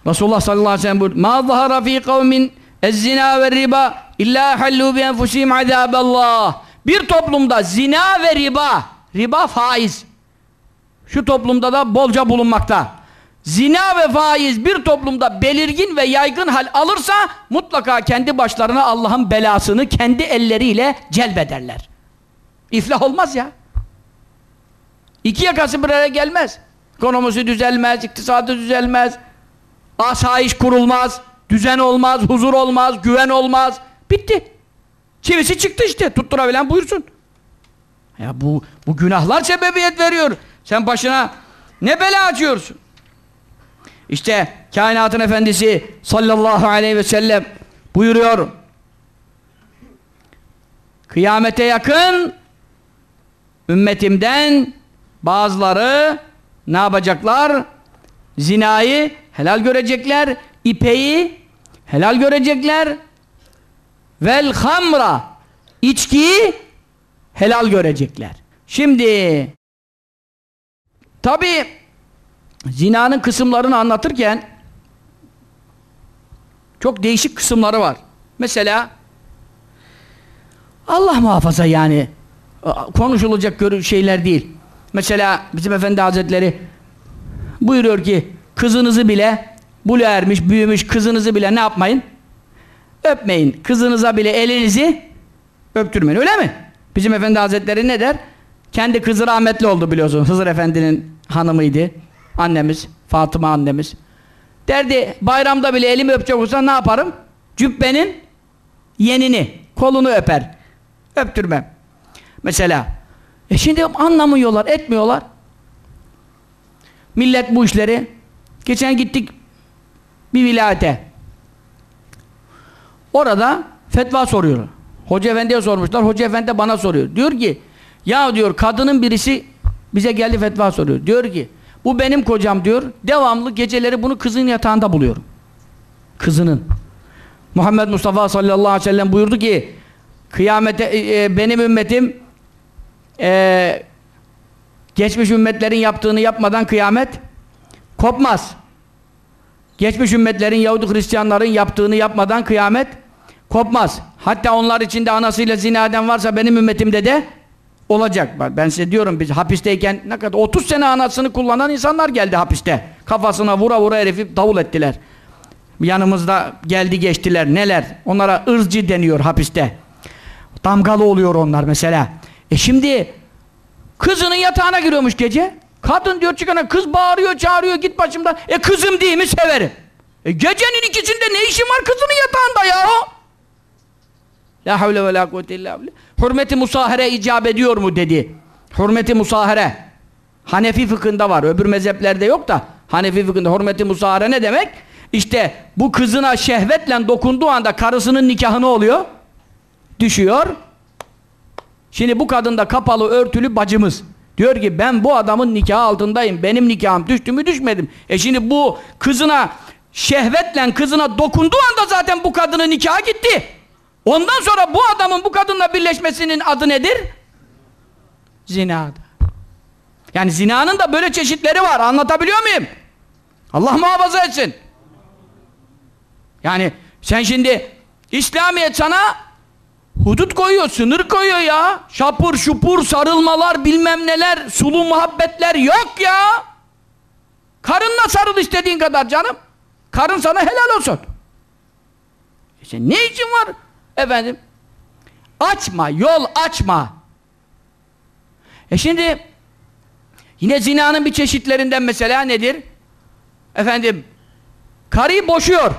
Resulullah sallallahu aleyhi ve sellem. Ma zahara fi kavmin ez-zina ve riba illa hallu bi enfusihim azaballah. Bir toplumda zina ve riba, riba faiz. Şu toplumda da bolca bulunmakta. Zina ve faiz bir toplumda belirgin ve yaygın hal alırsa mutlaka kendi başlarına Allah'ın belasını kendi elleriyle celbederler. İflah olmaz ya. İki yakası bir araya gelmez. Ekonomisi düzelmez, iktisadı düzelmez, asayiş kurulmaz, düzen olmaz, huzur olmaz, güven olmaz. Bitti. Çivisi çıktı işte. Tutturabilen buyursun. Ya bu, bu günahlar sebebiyet veriyor. Sen başına ne bela açıyorsun? İşte kainatın efendisi sallallahu aleyhi ve sellem buyuruyor. Kıyamete yakın ümmetimden bazıları ne yapacaklar? Zinayı helal görecekler, ipeyi helal görecekler. Vel hamra içkiyi helal görecekler. Şimdi tabi zinanın kısımlarını anlatırken çok değişik kısımları var. Mesela Allah muhafaza yani konuşulacak şeyler değil. Mesela bizim Efendi Hazretleri buyuruyor ki kızınızı bile buluğa ermiş, büyümüş kızınızı bile ne yapmayın? Öpmeyin. Kızınıza bile elinizi öptürmeyin. Öyle mi? Bizim Efendi Hazretleri ne der? Kendi kızı rahmetli oldu biliyorsun. Hızır Efendi'nin hanımıydı. Annemiz, Fatıma annemiz. Derdi bayramda bile elimi öpecek olsa ne yaparım? Cübbenin yenini, kolunu öper. Öptürmem. Mesela. E şimdi anlamıyorlar, etmiyorlar. Millet bu işleri. Geçen gittik bir vilayete. Orada fetva soruyor. Hoca efendiye sormuşlar. Hoca efendi bana soruyor. Diyor ki ya diyor kadının birisi bize geldi fetva soruyor. Diyor ki bu benim kocam diyor. Devamlı geceleri bunu kızın yatağında buluyorum. Kızının. Muhammed Mustafa sallallahu aleyhi ve sellem buyurdu ki kıyamete e, e, benim ümmetim e, geçmiş ümmetlerin yaptığını yapmadan kıyamet kopmaz. Geçmiş ümmetlerin Yahudi Hristiyanların yaptığını yapmadan kıyamet kopmaz. Hatta onlar içinde anasıyla zina eden varsa benim ümmetimde de olacak. Ben size diyorum biz hapisteyken ne kadar 30 sene anasını kullanan insanlar geldi hapiste. Kafasına vura vura herifi davul ettiler. Yanımızda geldi geçtiler neler. Onlara ırzcı deniyor hapiste. Damgalı oluyor onlar mesela. E şimdi kızının yatağına giriyormuş gece. Kadın diyor çıkana kız bağırıyor çağırıyor git başımdan. E kızım değil mi severim. E gecenin ikisinde ne işin var kızının yatağında ya? La havle ve la kuvvete illa billah. Hürmeti musahere icap ediyor mu dedi. Hürmeti musahere. Hanefi fıkhında var. Öbür mezheplerde yok da. Hanefi fıkhında hürmeti musahere ne demek? İşte bu kızına şehvetle dokunduğu anda karısının nikahı ne oluyor? Düşüyor. Şimdi bu kadın da kapalı örtülü bacımız. Diyor ki ben bu adamın nikahı altındayım. Benim nikahım düştü mü düşmedim. E şimdi bu kızına şehvetle kızına dokunduğu anda zaten bu kadının nikahı gitti. Ondan sonra bu adamın bu kadınla birleşmesinin adı nedir? Zinadır. Yani zinanın da böyle çeşitleri var. Anlatabiliyor muyum? Allah muhafaza etsin. Yani sen şimdi İslamiyet sana hudut koyuyor, sınır koyuyor ya. Şapur şupur sarılmalar bilmem neler, sulu muhabbetler yok ya. Karınla sarıl istediğin kadar canım. Karın sana helal olsun. E sen ne için var? Efendim açma, yol açma. E şimdi yine zinanın bir çeşitlerinden mesela nedir? Efendim karıyı boşuyor.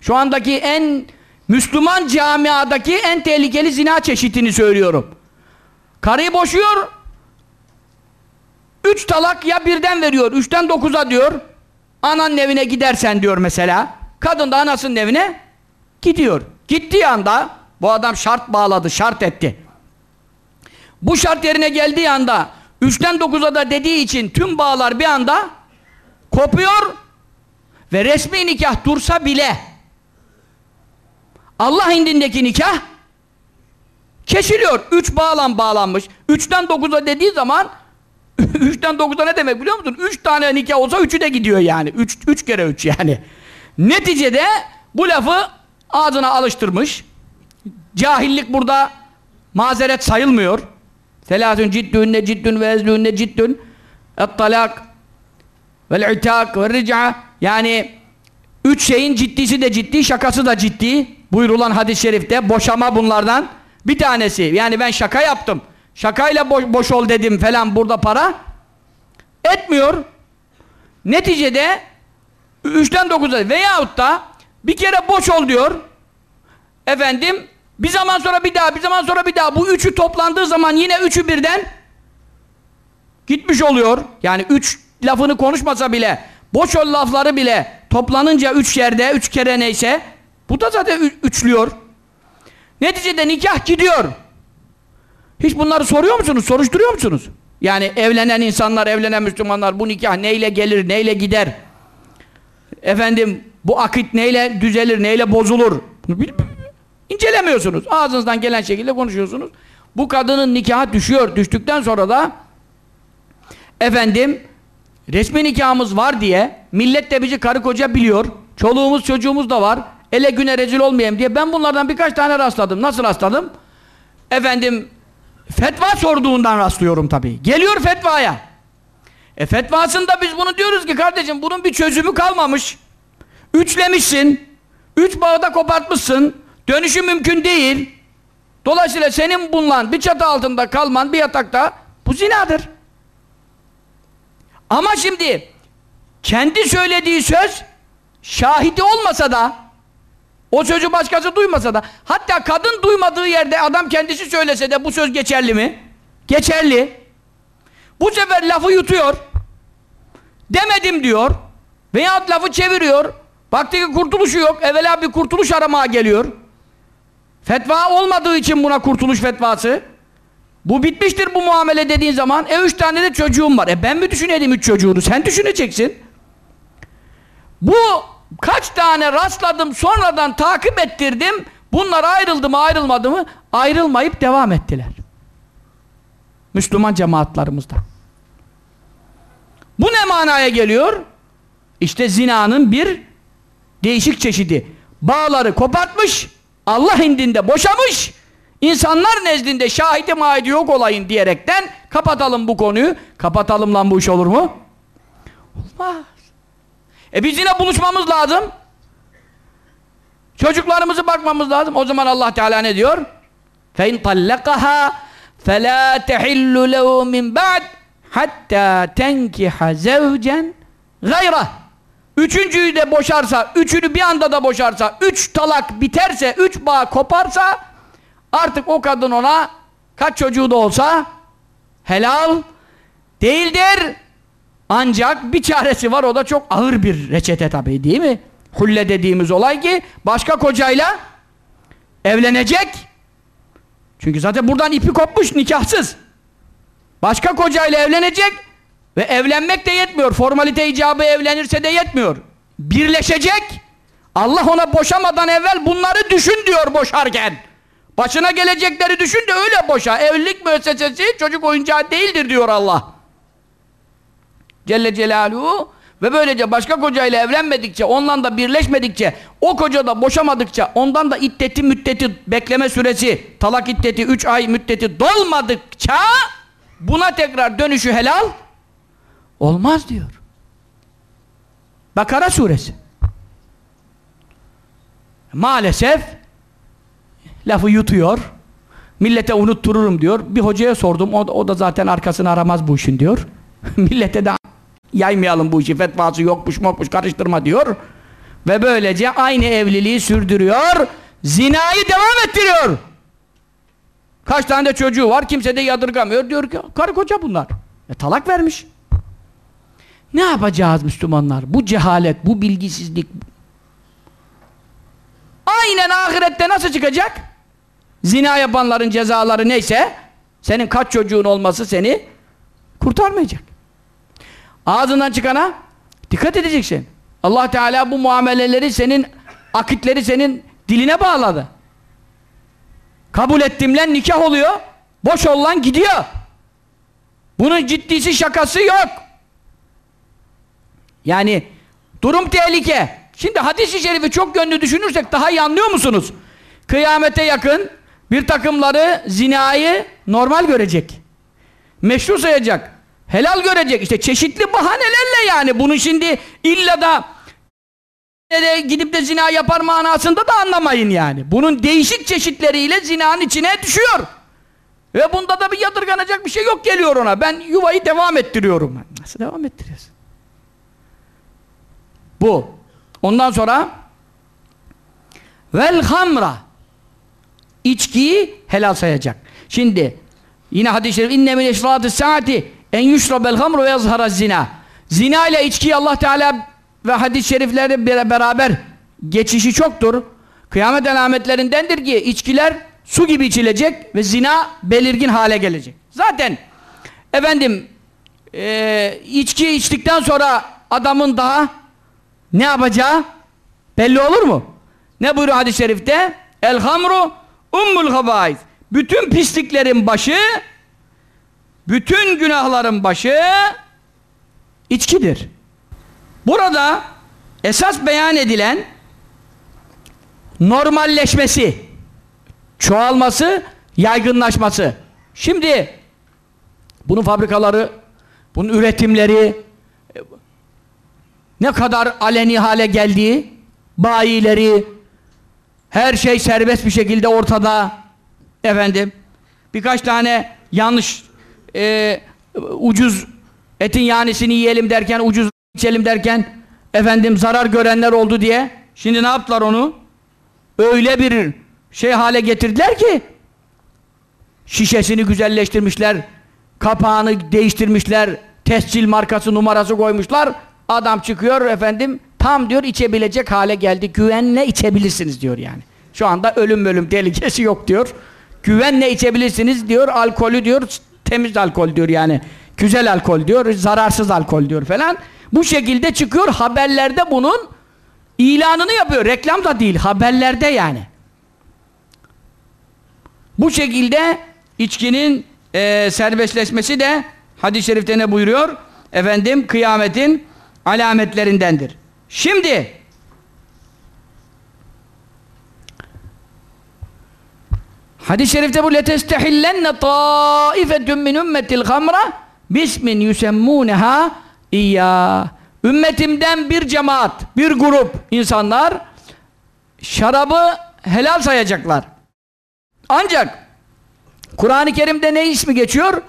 Şu andaki en Müslüman camiadaki en tehlikeli zina çeşitini söylüyorum. Karıyı boşuyor. Üç talak ya birden veriyor. Üçten dokuza diyor. Ananın evine gidersen diyor mesela. Kadın da anasının evine gidiyor. Gittiği anda bu adam şart bağladı, şart etti. Bu şart yerine geldiği anda üçten dokuza da dediği için tüm bağlar bir anda kopuyor ve resmi nikah dursa bile Allah indindeki nikah kesiliyor. Üç bağlan bağlanmış. Üçten dokuza dediği zaman üçten dokuza ne demek biliyor musun? Üç tane nikah olsa üçü de gidiyor yani. Üç, üç kere üç yani. Neticede bu lafı ağzına alıştırmış. Cahillik burada mazeret sayılmıyor. Selâsün ciddün ne ciddün ve ezlün ne ciddün et-talak vel-itâk ve yani üç şeyin ciddisi de ciddi, şakası da ciddi buyurulan hadis-i şerifte boşama bunlardan bir tanesi. Yani ben şaka yaptım. Şakayla boş, boş ol dedim falan burada para etmiyor. Neticede üçten dokuza veyahut da bir kere boş ol diyor. Efendim bir zaman sonra bir daha, bir zaman sonra bir daha. Bu üçü toplandığı zaman yine üçü birden gitmiş oluyor. Yani üç lafını konuşmasa bile, boş ol lafları bile toplanınca üç yerde, üç kere neyse, bu da zaten üçlüyor. Neticede nikah gidiyor. Hiç bunları soruyor musunuz? Soruşturuyor musunuz? Yani evlenen insanlar, evlenen Müslümanlar bu nikah neyle gelir, neyle gider? Efendim bu akit neyle düzelir, neyle bozulur? Bunu incelemiyorsunuz. Ağzınızdan gelen şekilde konuşuyorsunuz. Bu kadının nikahı düşüyor. Düştükten sonra da efendim resmi nikahımız var diye millet de bizi karı koca biliyor. Çoluğumuz çocuğumuz da var. ele güne rezil olmayayım diye ben bunlardan birkaç tane rastladım. Nasıl rastladım? Efendim fetva sorduğundan rastlıyorum tabii. Geliyor fetvaya. E fetvasında biz bunu diyoruz ki kardeşim bunun bir çözümü kalmamış. Üçlemişsin. Üç bağı da kopartmışsın. Dönüşü mümkün değil. Dolayısıyla senin bununla bir çatı altında kalman bir yatakta bu zinadır. Ama şimdi kendi söylediği söz şahidi olmasa da o sözü başkası duymasa da hatta kadın duymadığı yerde adam kendisi söylese de bu söz geçerli mi? Geçerli. Bu sefer lafı yutuyor. Demedim diyor. Veyahut lafı çeviriyor. Baktı ki kurtuluşu yok. Evvela bir kurtuluş aramaya geliyor. Fetva olmadığı için buna kurtuluş fetvası. Bu bitmiştir bu muamele dediğin zaman. E üç tane de çocuğum var. E ben mi düşünelim üç çocuğunu? Sen düşüneceksin. Bu kaç tane rastladım sonradan takip ettirdim. Bunlar ayrıldı mı ayrılmadı mı? Ayrılmayıp devam ettiler. Müslüman cemaatlarımızda. Bu ne manaya geliyor? İşte zinanın bir değişik çeşidi. Bağları kopartmış, Allah indinde boşamış, insanlar nezdinde şahidi maidi yok olayın diyerekten kapatalım bu konuyu. Kapatalım lan bu iş olur mu? Olmaz. E biz yine buluşmamız lazım. Çocuklarımızı bakmamız lazım. O zaman Allah Teala ne diyor? فَاِنْ طَلَّقَهَا فَلَا تَحِلُّ لَهُ مِنْ بَعْدِ hatta tenkiha zevcen gayra üçüncüyü de boşarsa üçünü bir anda da boşarsa üç talak biterse üç bağ koparsa artık o kadın ona kaç çocuğu da olsa helal değildir. Ancak bir çaresi var o da çok ağır bir reçete tabii değil mi? Hulle dediğimiz olay ki başka kocayla evlenecek. Çünkü zaten buradan ipi kopmuş nikahsız. Başka kocayla evlenecek ve evlenmek de yetmiyor. Formalite icabı evlenirse de yetmiyor. Birleşecek. Allah ona boşamadan evvel bunları düşün diyor boşarken. Başına gelecekleri düşün de öyle boşa. Evlilik müessesesi çocuk oyuncağı değildir diyor Allah. Celle Celaluhu ve böylece başka kocayla evlenmedikçe, ondan da birleşmedikçe, o koca da boşamadıkça, ondan da iddeti müddeti, bekleme süresi, talak iddeti, üç ay müddeti dolmadıkça buna tekrar dönüşü helal olmaz diyor. Bakara suresi. Maalesef lafı yutuyor. Millete unuttururum diyor. Bir hocaya sordum. O o da zaten arkasını aramaz bu işin diyor. Millete de yaymayalım bu işi. Fetvası yokmuş mokmuş karıştırma diyor. Ve böylece aynı evliliği sürdürüyor. Zinayı devam ettiriyor. Kaç tane de çocuğu var kimse de yadırgamıyor. Diyor ki karı koca bunlar. E, talak vermiş. Ne yapacağız Müslümanlar? Bu cehalet, bu bilgisizlik. Aynen ahirette nasıl çıkacak? Zina yapanların cezaları neyse senin kaç çocuğun olması seni kurtarmayacak. Ağzından çıkana dikkat edeceksin. Allah Teala bu muameleleri senin akitleri senin diline bağladı. Kabul ettimlen nikah oluyor. Boş olan gidiyor. Bunun ciddisi şakası yok. Yani durum tehlike. Şimdi hadis-i şerifi çok yönlü düşünürsek daha iyi anlıyor musunuz? Kıyamete yakın bir takımları zinayı normal görecek. Meşru sayacak. Helal görecek. İşte çeşitli bahanelerle yani. Bunu şimdi illa da de gidip de zina yapar manasında da anlamayın yani. Bunun değişik çeşitleriyle zinanın içine düşüyor. Ve bunda da bir yadırganacak bir şey yok geliyor ona. Ben yuvayı devam ettiriyorum. Nasıl devam ettiriyorsun? Bu. Ondan sonra vel hamra içkiyi helal sayacak. Şimdi yine hadis-i şerif inne min saati en yuşrabel hamru ve yazhara zina. Zina ile içkiyi Allah Teala ve hadis-i şeriflerde beraber geçişi çoktur. Kıyamet alametlerindendir ki içkiler su gibi içilecek ve zina belirgin hale gelecek. Zaten efendim e, içki içtikten sonra adamın daha ne yapacağı belli olur mu? Ne buyuruyor hadis-i şerifte? El hamru ummul habaiz. Bütün pisliklerin başı bütün günahların başı içkidir. Burada esas beyan edilen normalleşmesi, çoğalması, yaygınlaşması. Şimdi bunun fabrikaları, bunun üretimleri ne kadar aleni hale geldiği, bayileri, her şey serbest bir şekilde ortada. Efendim, birkaç tane yanlış e, ucuz etin yanisini yiyelim derken, ucuz içelim derken efendim zarar görenler oldu diye. Şimdi ne yaptılar onu? Öyle bir şey hale getirdiler ki şişesini güzelleştirmişler, kapağını değiştirmişler, tescil markası numarası koymuşlar. Adam çıkıyor efendim tam diyor içebilecek hale geldi. Güvenle içebilirsiniz diyor yani. Şu anda ölüm ölüm tehlikesi yok diyor. Güvenle içebilirsiniz diyor. Alkolü diyor temiz alkol diyor yani. Güzel alkol diyor, zararsız alkol diyor falan. Bu şekilde çıkıyor haberlerde bunun ilanını yapıyor. Reklam da değil, haberlerde yani. Bu şekilde içkinin e, serbestleşmesi de hadis-i şerifte ne buyuruyor? Efendim kıyametin alametlerindendir. Şimdi hadis-i şerifte bu letestehillenne taifetun min ümmetil hamra bismin yusemmuneha İyyâ. Ümmetimden bir cemaat, bir grup insanlar şarabı helal sayacaklar. Ancak Kur'an-ı Kerim'de ne ismi geçiyor?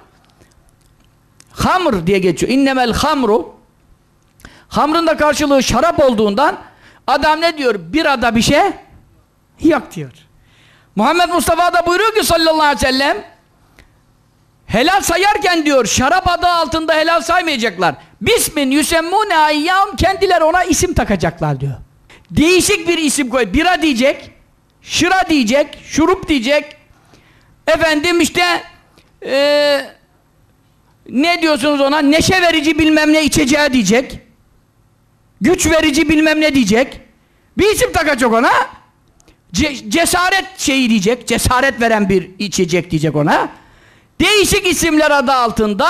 Hamr diye geçiyor. İnnemel hamru Hamrın da karşılığı şarap olduğundan adam ne diyor? Bir ada bir şey yok diyor. Muhammed Mustafa da buyuruyor ki sallallahu aleyhi ve sellem helal sayarken diyor şarap adı altında helal saymayacaklar. Bismin yüsemmune ayyam kendileri ona isim takacaklar diyor. Değişik bir isim koy. Bira diyecek, şıra diyecek, şurup diyecek. Efendim işte ee, ne diyorsunuz ona? Neşe verici bilmem ne içeceği diyecek. Güç verici bilmem ne diyecek. Bir isim takacak ona. Ce cesaret şeyi diyecek. Cesaret veren bir içecek diyecek ona. Değişik isimler adı altında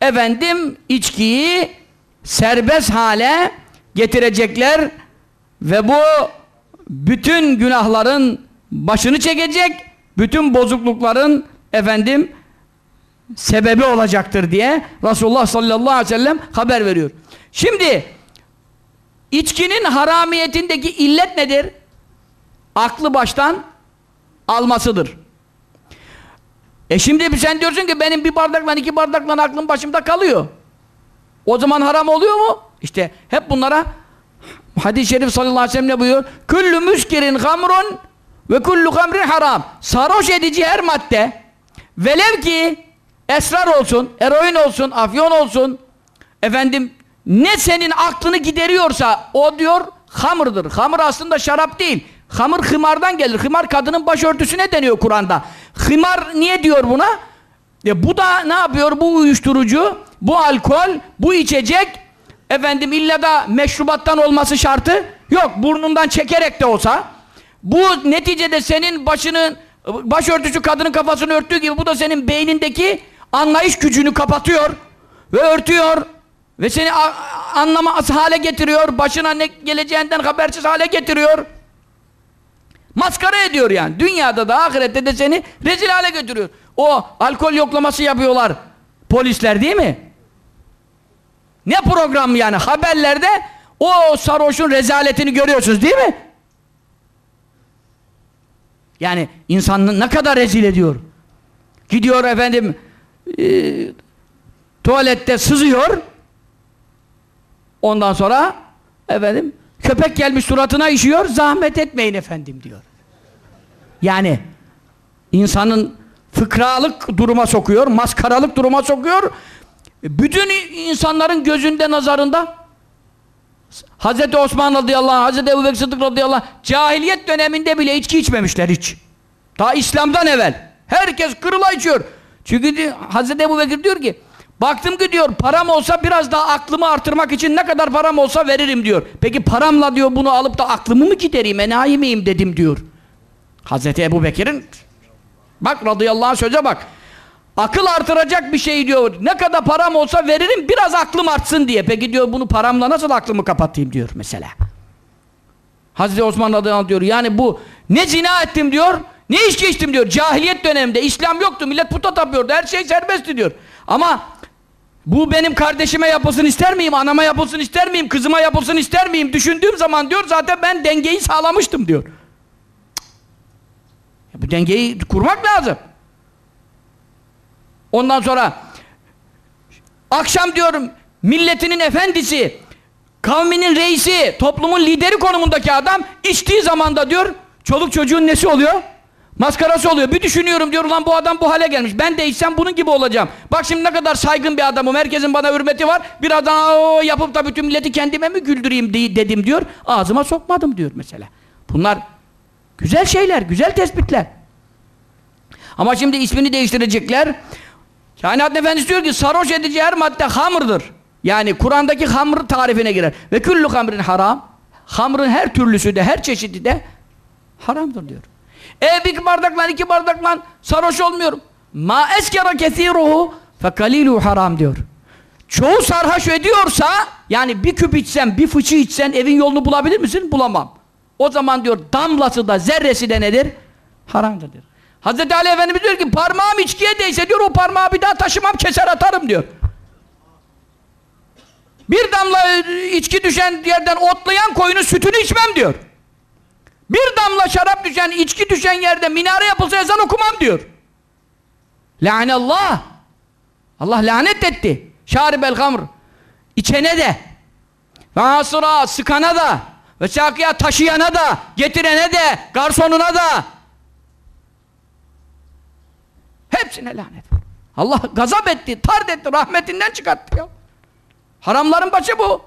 efendim içkiyi serbest hale getirecekler ve bu bütün günahların başını çekecek, bütün bozuklukların efendim sebebi olacaktır diye Resulullah sallallahu aleyhi ve sellem haber veriyor. Şimdi içkinin haramiyetindeki illet nedir? Aklı baştan almasıdır. E şimdi sen diyorsun ki benim bir bardakla iki bardakla aklım başımda kalıyor. O zaman haram oluyor mu? İşte hep bunlara hadis-i şerif sallallahu aleyhi ve sellem ne buyuruyor? Küllü müskirin hamrun ve kullu hamrin haram. Sarhoş edici her madde velev ki esrar olsun, eroin olsun, afyon olsun efendim ne senin aklını gideriyorsa o diyor hamırdır. Hamır aslında şarap değil. Hamır hımardan gelir. Hımar kadının başörtüsüne deniyor Kur'an'da. Hımar niye diyor buna? E bu da ne yapıyor? Bu uyuşturucu, bu alkol, bu içecek efendim illa da meşrubattan olması şartı yok. Burnundan çekerek de olsa bu neticede senin başının başörtüsü kadının kafasını örttüğü gibi bu da senin beynindeki anlayış gücünü kapatıyor ve örtüyor ve seni anlamaz hale getiriyor. Başına ne geleceğinden habersiz hale getiriyor. Maskara ediyor yani. Dünyada da ahirette de seni rezil hale götürüyor. O alkol yoklaması yapıyorlar polisler değil mi? Ne program yani haberlerde o sarhoşun rezaletini görüyorsunuz değil mi? Yani insanı ne kadar rezil ediyor. Gidiyor efendim e, tuvalette sızıyor ondan sonra efendim Köpek gelmiş suratına işiyor, zahmet etmeyin efendim diyor. Yani insanın fıkralık duruma sokuyor, maskaralık duruma sokuyor. Bütün insanların gözünde, nazarında Hz. Osman radıyallahu anh, Hz. Ebu Bekir Sıddık radıyallahu anh cahiliyet döneminde bile içki içmemişler hiç. Daha İslam'dan evvel. Herkes kırıla içiyor. Çünkü Hz. Ebu Bekir diyor ki Baktım ki diyor param olsa biraz daha aklımı artırmak için ne kadar param olsa veririm diyor. Peki paramla diyor bunu alıp da aklımı mı gidereyim enayi miyim dedim diyor. Hazreti Ebu Bekir'in bak radıyallahu söze bak. Akıl artıracak bir şey diyor. Ne kadar param olsa veririm biraz aklım artsın diye. Peki diyor bunu paramla nasıl aklımı kapatayım diyor mesela. Hazreti Osman radıyallahu diyor. Yani bu ne zina ettim diyor, ne içki içtim diyor. Cahiliyet döneminde İslam yoktu. Millet puta tapıyordu. Her şey serbestti diyor. Ama bu benim kardeşime yapılsın ister miyim? Anama yapılsın ister miyim? Kızıma yapılsın ister miyim? Düşündüğüm zaman diyor zaten ben dengeyi sağlamıştım diyor. Bu dengeyi kurmak lazım. Ondan sonra akşam diyorum milletinin efendisi, kavminin reisi, toplumun lideri konumundaki adam içtiği zaman da diyor çoluk çocuğun nesi oluyor? Maskarası oluyor. Bir düşünüyorum diyor ulan bu adam bu hale gelmiş. Ben de içsem bunun gibi olacağım. Bak şimdi ne kadar saygın bir adamım. Herkesin bana hürmeti var. Birazdan o yapıp da bütün milleti kendime mi güldüreyim de- dedim diyor. Ağzıma sokmadım diyor mesela. Bunlar güzel şeyler, güzel tespitler. Ama şimdi ismini değiştirecekler. Kainat Efendisi diyor ki sarhoş edici her madde hamırdır. Yani Kur'an'daki hamr tarifine girer. Ve küllü hamrin haram. Hamrın her türlüsü de her çeşidi de haramdır diyor. E bir bardakla iki bardakla sarhoş olmuyorum. Ma eskera kesiruhu fe kalilu haram diyor. Çoğu sarhoş ediyorsa yani bir küp içsen bir fıçı içsen evin yolunu bulabilir misin? Bulamam. O zaman diyor damlası da zerresi de nedir? Haramdır diyor. Hazreti Ali Efendimiz diyor ki parmağım içkiye değse diyor o parmağı bir daha taşımam keser atarım diyor. Bir damla içki düşen yerden otlayan koyunun sütünü içmem diyor. Bir damla şarap düşen, içki düşen yerde minare yapılsa ezan okumam diyor. Lanallah. Allah lanet etti. Şaribel hamr. İçene de ve asıra sıkana da ve şakıya taşıyana da getirene de garsonuna da hepsine lanet. Allah gazap etti, tard etti, rahmetinden çıkarttı ya. Haramların başı bu.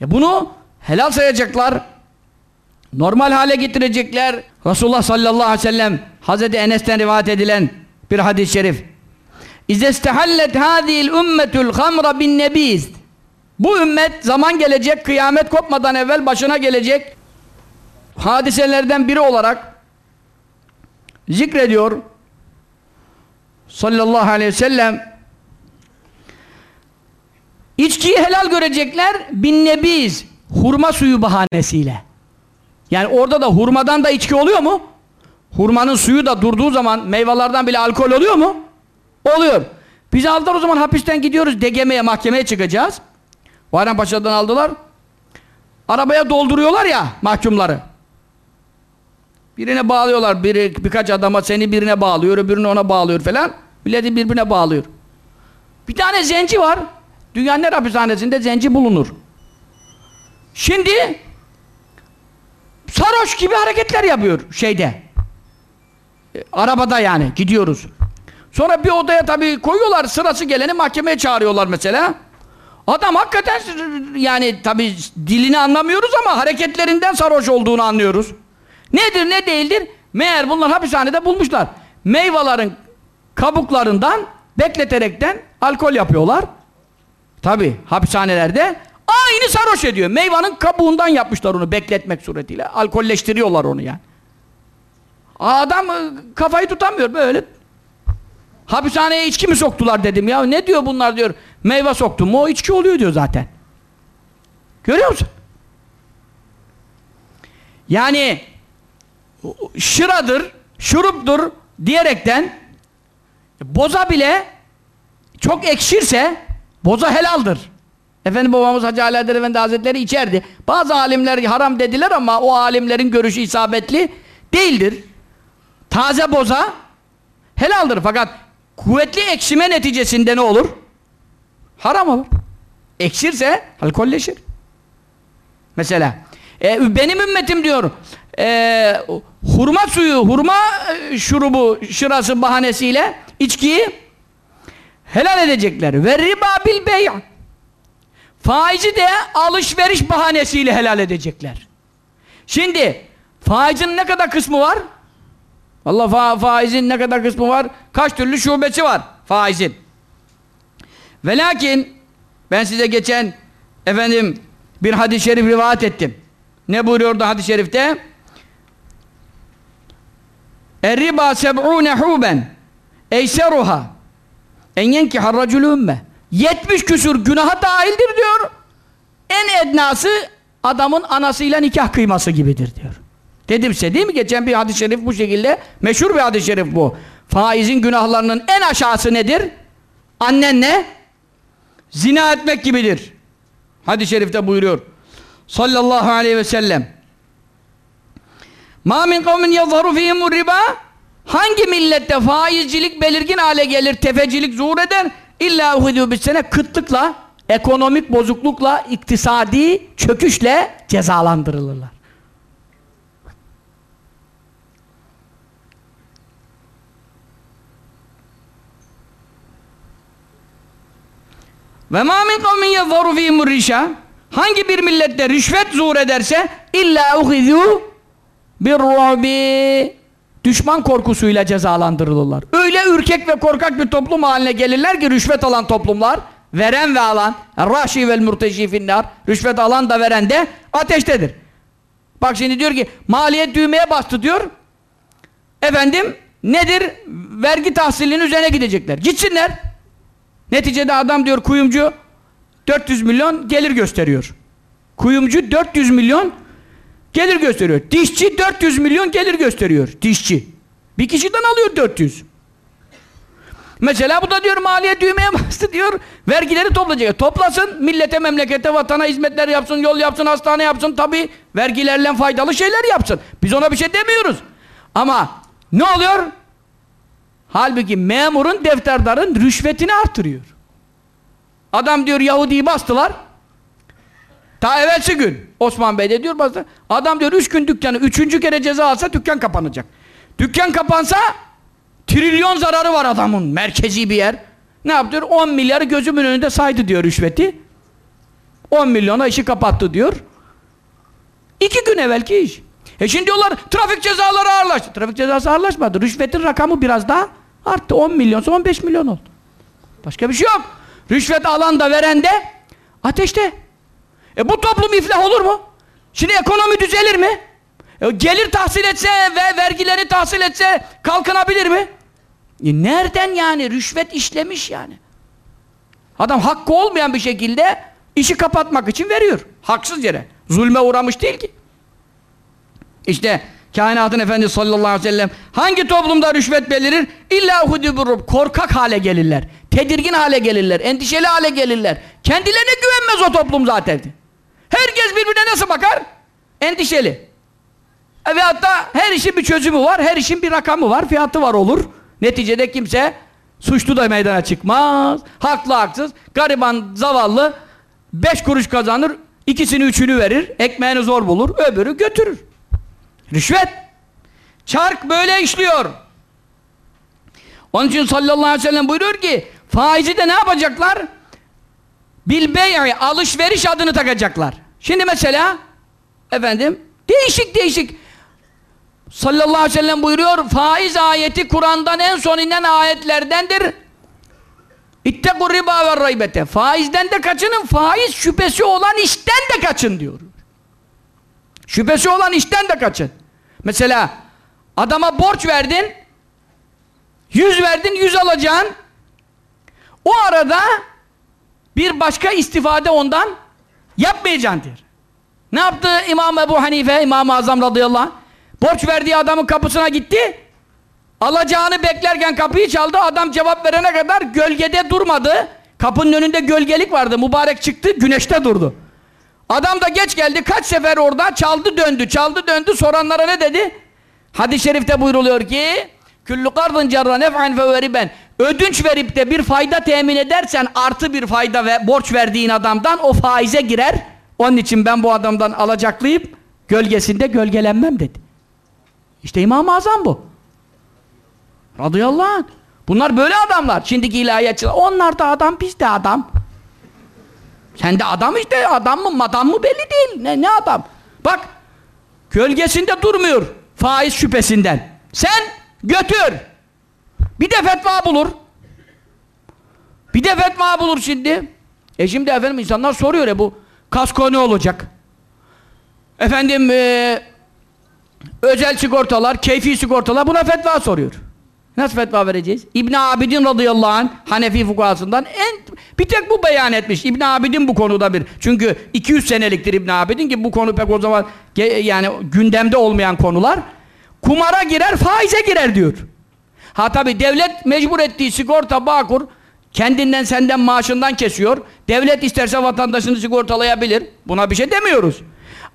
E bunu helal sayacaklar. Normal hale getirecekler. Resulullah sallallahu aleyhi ve sellem Hazreti Enes'ten rivayet edilen bir hadis-i şerif. İzestehallet hâzîl ümmetül hamra bin nebiz. Bu ümmet zaman gelecek, kıyamet kopmadan evvel başına gelecek hadiselerden biri olarak zikrediyor sallallahu aleyhi ve sellem içkiyi helal görecekler bin nebiz hurma suyu bahanesiyle yani orada da hurmadan da içki oluyor mu? hurmanın suyu da durduğu zaman meyvelerden bile alkol oluyor mu? oluyor. Bizi aldılar o zaman hapisten gidiyoruz DGM'ye mahkemeye çıkacağız. Bayrampaşa'dan aldılar. Arabaya dolduruyorlar ya mahkumları. Birine bağlıyorlar biri, birkaç adama seni birine bağlıyor öbürünü ona bağlıyor falan. Milleti birbirine bağlıyor. Bir tane zenci var. Dünyanın her hapishanesinde zenci bulunur. Şimdi sarhoş gibi hareketler yapıyor şeyde. E, arabada yani gidiyoruz. Sonra bir odaya tabii koyuyorlar sırası geleni mahkemeye çağırıyorlar mesela. Adam hakikaten yani tabii dilini anlamıyoruz ama hareketlerinden sarhoş olduğunu anlıyoruz. Nedir ne değildir? Meğer bunlar hapishanede bulmuşlar. Meyvelerin kabuklarından bekleterekten alkol yapıyorlar. Tabi hapishanelerde aynı sarhoş ediyor. Meyvanın kabuğundan yapmışlar onu bekletmek suretiyle. Alkolleştiriyorlar onu yani. Adam e, kafayı tutamıyor. Böyle hapishaneye içki mi soktular dedim. Ya ne diyor bunlar diyor. Meyve soktum. O içki oluyor diyor zaten. Görüyor musun? Yani şıradır şuruptur diyerekten boza bile çok ekşirse boza helaldir. Efendim babamız Hacı Ali Adel Efendi Hazretleri içerdi. Bazı alimler haram dediler ama o alimlerin görüşü isabetli değildir. Taze boza helaldir fakat kuvvetli ekşime neticesinde ne olur? Haram olur. Ekşirse alkolleşir. Mesela e, benim ümmetim diyor e, hurma suyu, hurma e, şurubu, şırası bahanesiyle içkiyi helal edecekler. Ve riba bil bey' faizi de alışveriş bahanesiyle helal edecekler. Şimdi faizin ne kadar kısmı var? Allah fa faizin ne kadar kısmı var? Kaç türlü şubesi var faizin. Ve lakin ben size geçen efendim bir hadis-i şerif rivayet ettim. Ne buyuruyordu hadis-i şerifte? Er-riba seb'ûne hûben eyseruha en yenkihar racülü 70 küsur günaha dahildir diyor. En ednası adamın anasıyla nikah kıyması gibidir diyor. Dedim size değil mi? Geçen bir hadis-i şerif bu şekilde. Meşhur bir hadis-i şerif bu. Faizin günahlarının en aşağısı nedir? Annenle zina etmek gibidir. Hadis-i şerifte buyuruyor. Sallallahu aleyhi ve sellem. Ma min kavmin yazharu fihimur riba Hangi millette faizcilik belirgin hale gelir, tefecilik zuhur eder? İlla uhudu bir sene kıtlıkla, ekonomik bozuklukla, iktisadi çöküşle cezalandırılırlar. Ve ma min kavmin yazharu fihimur Hangi bir millette rüşvet zuhur ederse illa uhizu bir rubi düşman korkusuyla cezalandırılırlar. Öyle ürkek ve korkak bir toplum haline gelirler ki rüşvet alan toplumlar veren ve alan raşi vel murteşi finnar rüşvet alan da veren de ateştedir. Bak şimdi diyor ki maliyet düğmeye bastı diyor. Efendim nedir? Vergi tahsilinin üzerine gidecekler. Gitsinler. Neticede adam diyor kuyumcu 400 milyon gelir gösteriyor. Kuyumcu 400 milyon gelir gösteriyor. Dişçi 400 milyon gelir gösteriyor. Dişçi. Bir kişiden alıyor 400. Mesela bu da diyor maliyet düğmeye bastı diyor. Vergileri toplayacak. Toplasın millete, memlekete, vatana hizmetler yapsın, yol yapsın, hastane yapsın. Tabi vergilerle faydalı şeyler yapsın. Biz ona bir şey demiyoruz. Ama ne oluyor? Halbuki memurun, defterdarın rüşvetini artırıyor. Adam diyor Yahudi'yi bastılar. Ta evvelsi gün Osman Bey de diyor bastı. Adam diyor üç gün dükkanı üçüncü kere ceza alsa dükkan kapanacak. Dükkan kapansa trilyon zararı var adamın merkezi bir yer. Ne yaptı diyor? 10 milyarı gözümün önünde saydı diyor rüşveti. 10 milyona işi kapattı diyor. İki gün evvelki iş. E şimdi diyorlar trafik cezaları ağırlaştı. Trafik cezası ağırlaşmadı. Rüşvetin rakamı biraz daha arttı. 10 milyonsa 15 milyon oldu. Başka bir şey yok. Rüşvet alan da veren de ateşte. E bu toplum iflah olur mu? Şimdi ekonomi düzelir mi? E gelir tahsil etse ve vergileri tahsil etse kalkınabilir mi? E nereden yani? Rüşvet işlemiş yani. Adam hakkı olmayan bir şekilde işi kapatmak için veriyor. Haksız yere. Zulme uğramış değil ki. İşte kainatın efendisi sallallahu aleyhi ve sellem hangi toplumda rüşvet belirir? İlla hudubur korkak hale gelirler. Tedirgin hale gelirler. Endişeli hale gelirler. Kendilerine güvenmez o toplum zaten. Herkes birbirine nasıl bakar? Endişeli. E ve hatta her işin bir çözümü var. Her işin bir rakamı var. Fiyatı var olur. Neticede kimse suçlu da meydana çıkmaz. Haklı haksız. Gariban zavallı beş kuruş kazanır. ikisini üçünü verir. Ekmeğini zor bulur. Öbürü götürür. Rüşvet. Çark böyle işliyor. Onun için sallallahu aleyhi ve sellem buyuruyor ki faizi de ne yapacaklar? Bil bey'i alışveriş adını takacaklar. Şimdi mesela efendim değişik değişik sallallahu aleyhi ve sellem buyuruyor faiz ayeti Kur'an'dan en son inen ayetlerdendir. İttekur riba ve raybete. Faizden de kaçının, faiz şüphesi olan işten de kaçın diyor. Şüphesi olan işten de kaçın. Mesela adama borç verdin, yüz verdin, yüz alacaksın. O arada bir başka istifade ondan yapmayacaksın diyor. Ne yaptı İmam Ebu Hanife, İmam-ı Azam radıyallahu anh? Borç verdiği adamın kapısına gitti. Alacağını beklerken kapıyı çaldı. Adam cevap verene kadar gölgede durmadı. Kapının önünde gölgelik vardı. Mübarek çıktı, güneşte durdu. Adam da geç geldi. Kaç sefer orada çaldı döndü, çaldı döndü. Soranlara ne dedi? Hadis-i şerifte buyruluyor ki Küllü kardın cerra nef'an feveriben Ödünç verip de bir fayda temin edersen artı bir fayda ve borç verdiğin adamdan o faize girer. Onun için ben bu adamdan alacaklayıp gölgesinde gölgelenmem dedi. İşte İmam-ı Azam bu. Radıyallahu anh. Bunlar böyle adamlar. Şimdiki ilahiyatçılar. Onlar da adam, biz de adam. Sen de adam işte. Adam mı, madam mı belli değil. Ne, ne adam? Bak, gölgesinde durmuyor. Faiz şüphesinden. Sen götür. Bir de fetva bulur. Bir de fetva bulur şimdi. E şimdi efendim insanlar soruyor ya bu kasko ne olacak? Efendim e, özel sigortalar, keyfi sigortalar buna fetva soruyor. Nasıl fetva vereceğiz? İbn Abidin radıyallahu anh Hanefi fukahasından en bir tek bu beyan etmiş. İbn Abidin bu konuda bir. Çünkü 200 seneliktir İbn Abidin ki bu konu pek o zaman yani gündemde olmayan konular. Kumara girer, faize girer diyor. Ha tabi devlet mecbur ettiği sigorta bağkur kendinden senden maaşından kesiyor. Devlet isterse vatandaşını sigortalayabilir. Buna bir şey demiyoruz.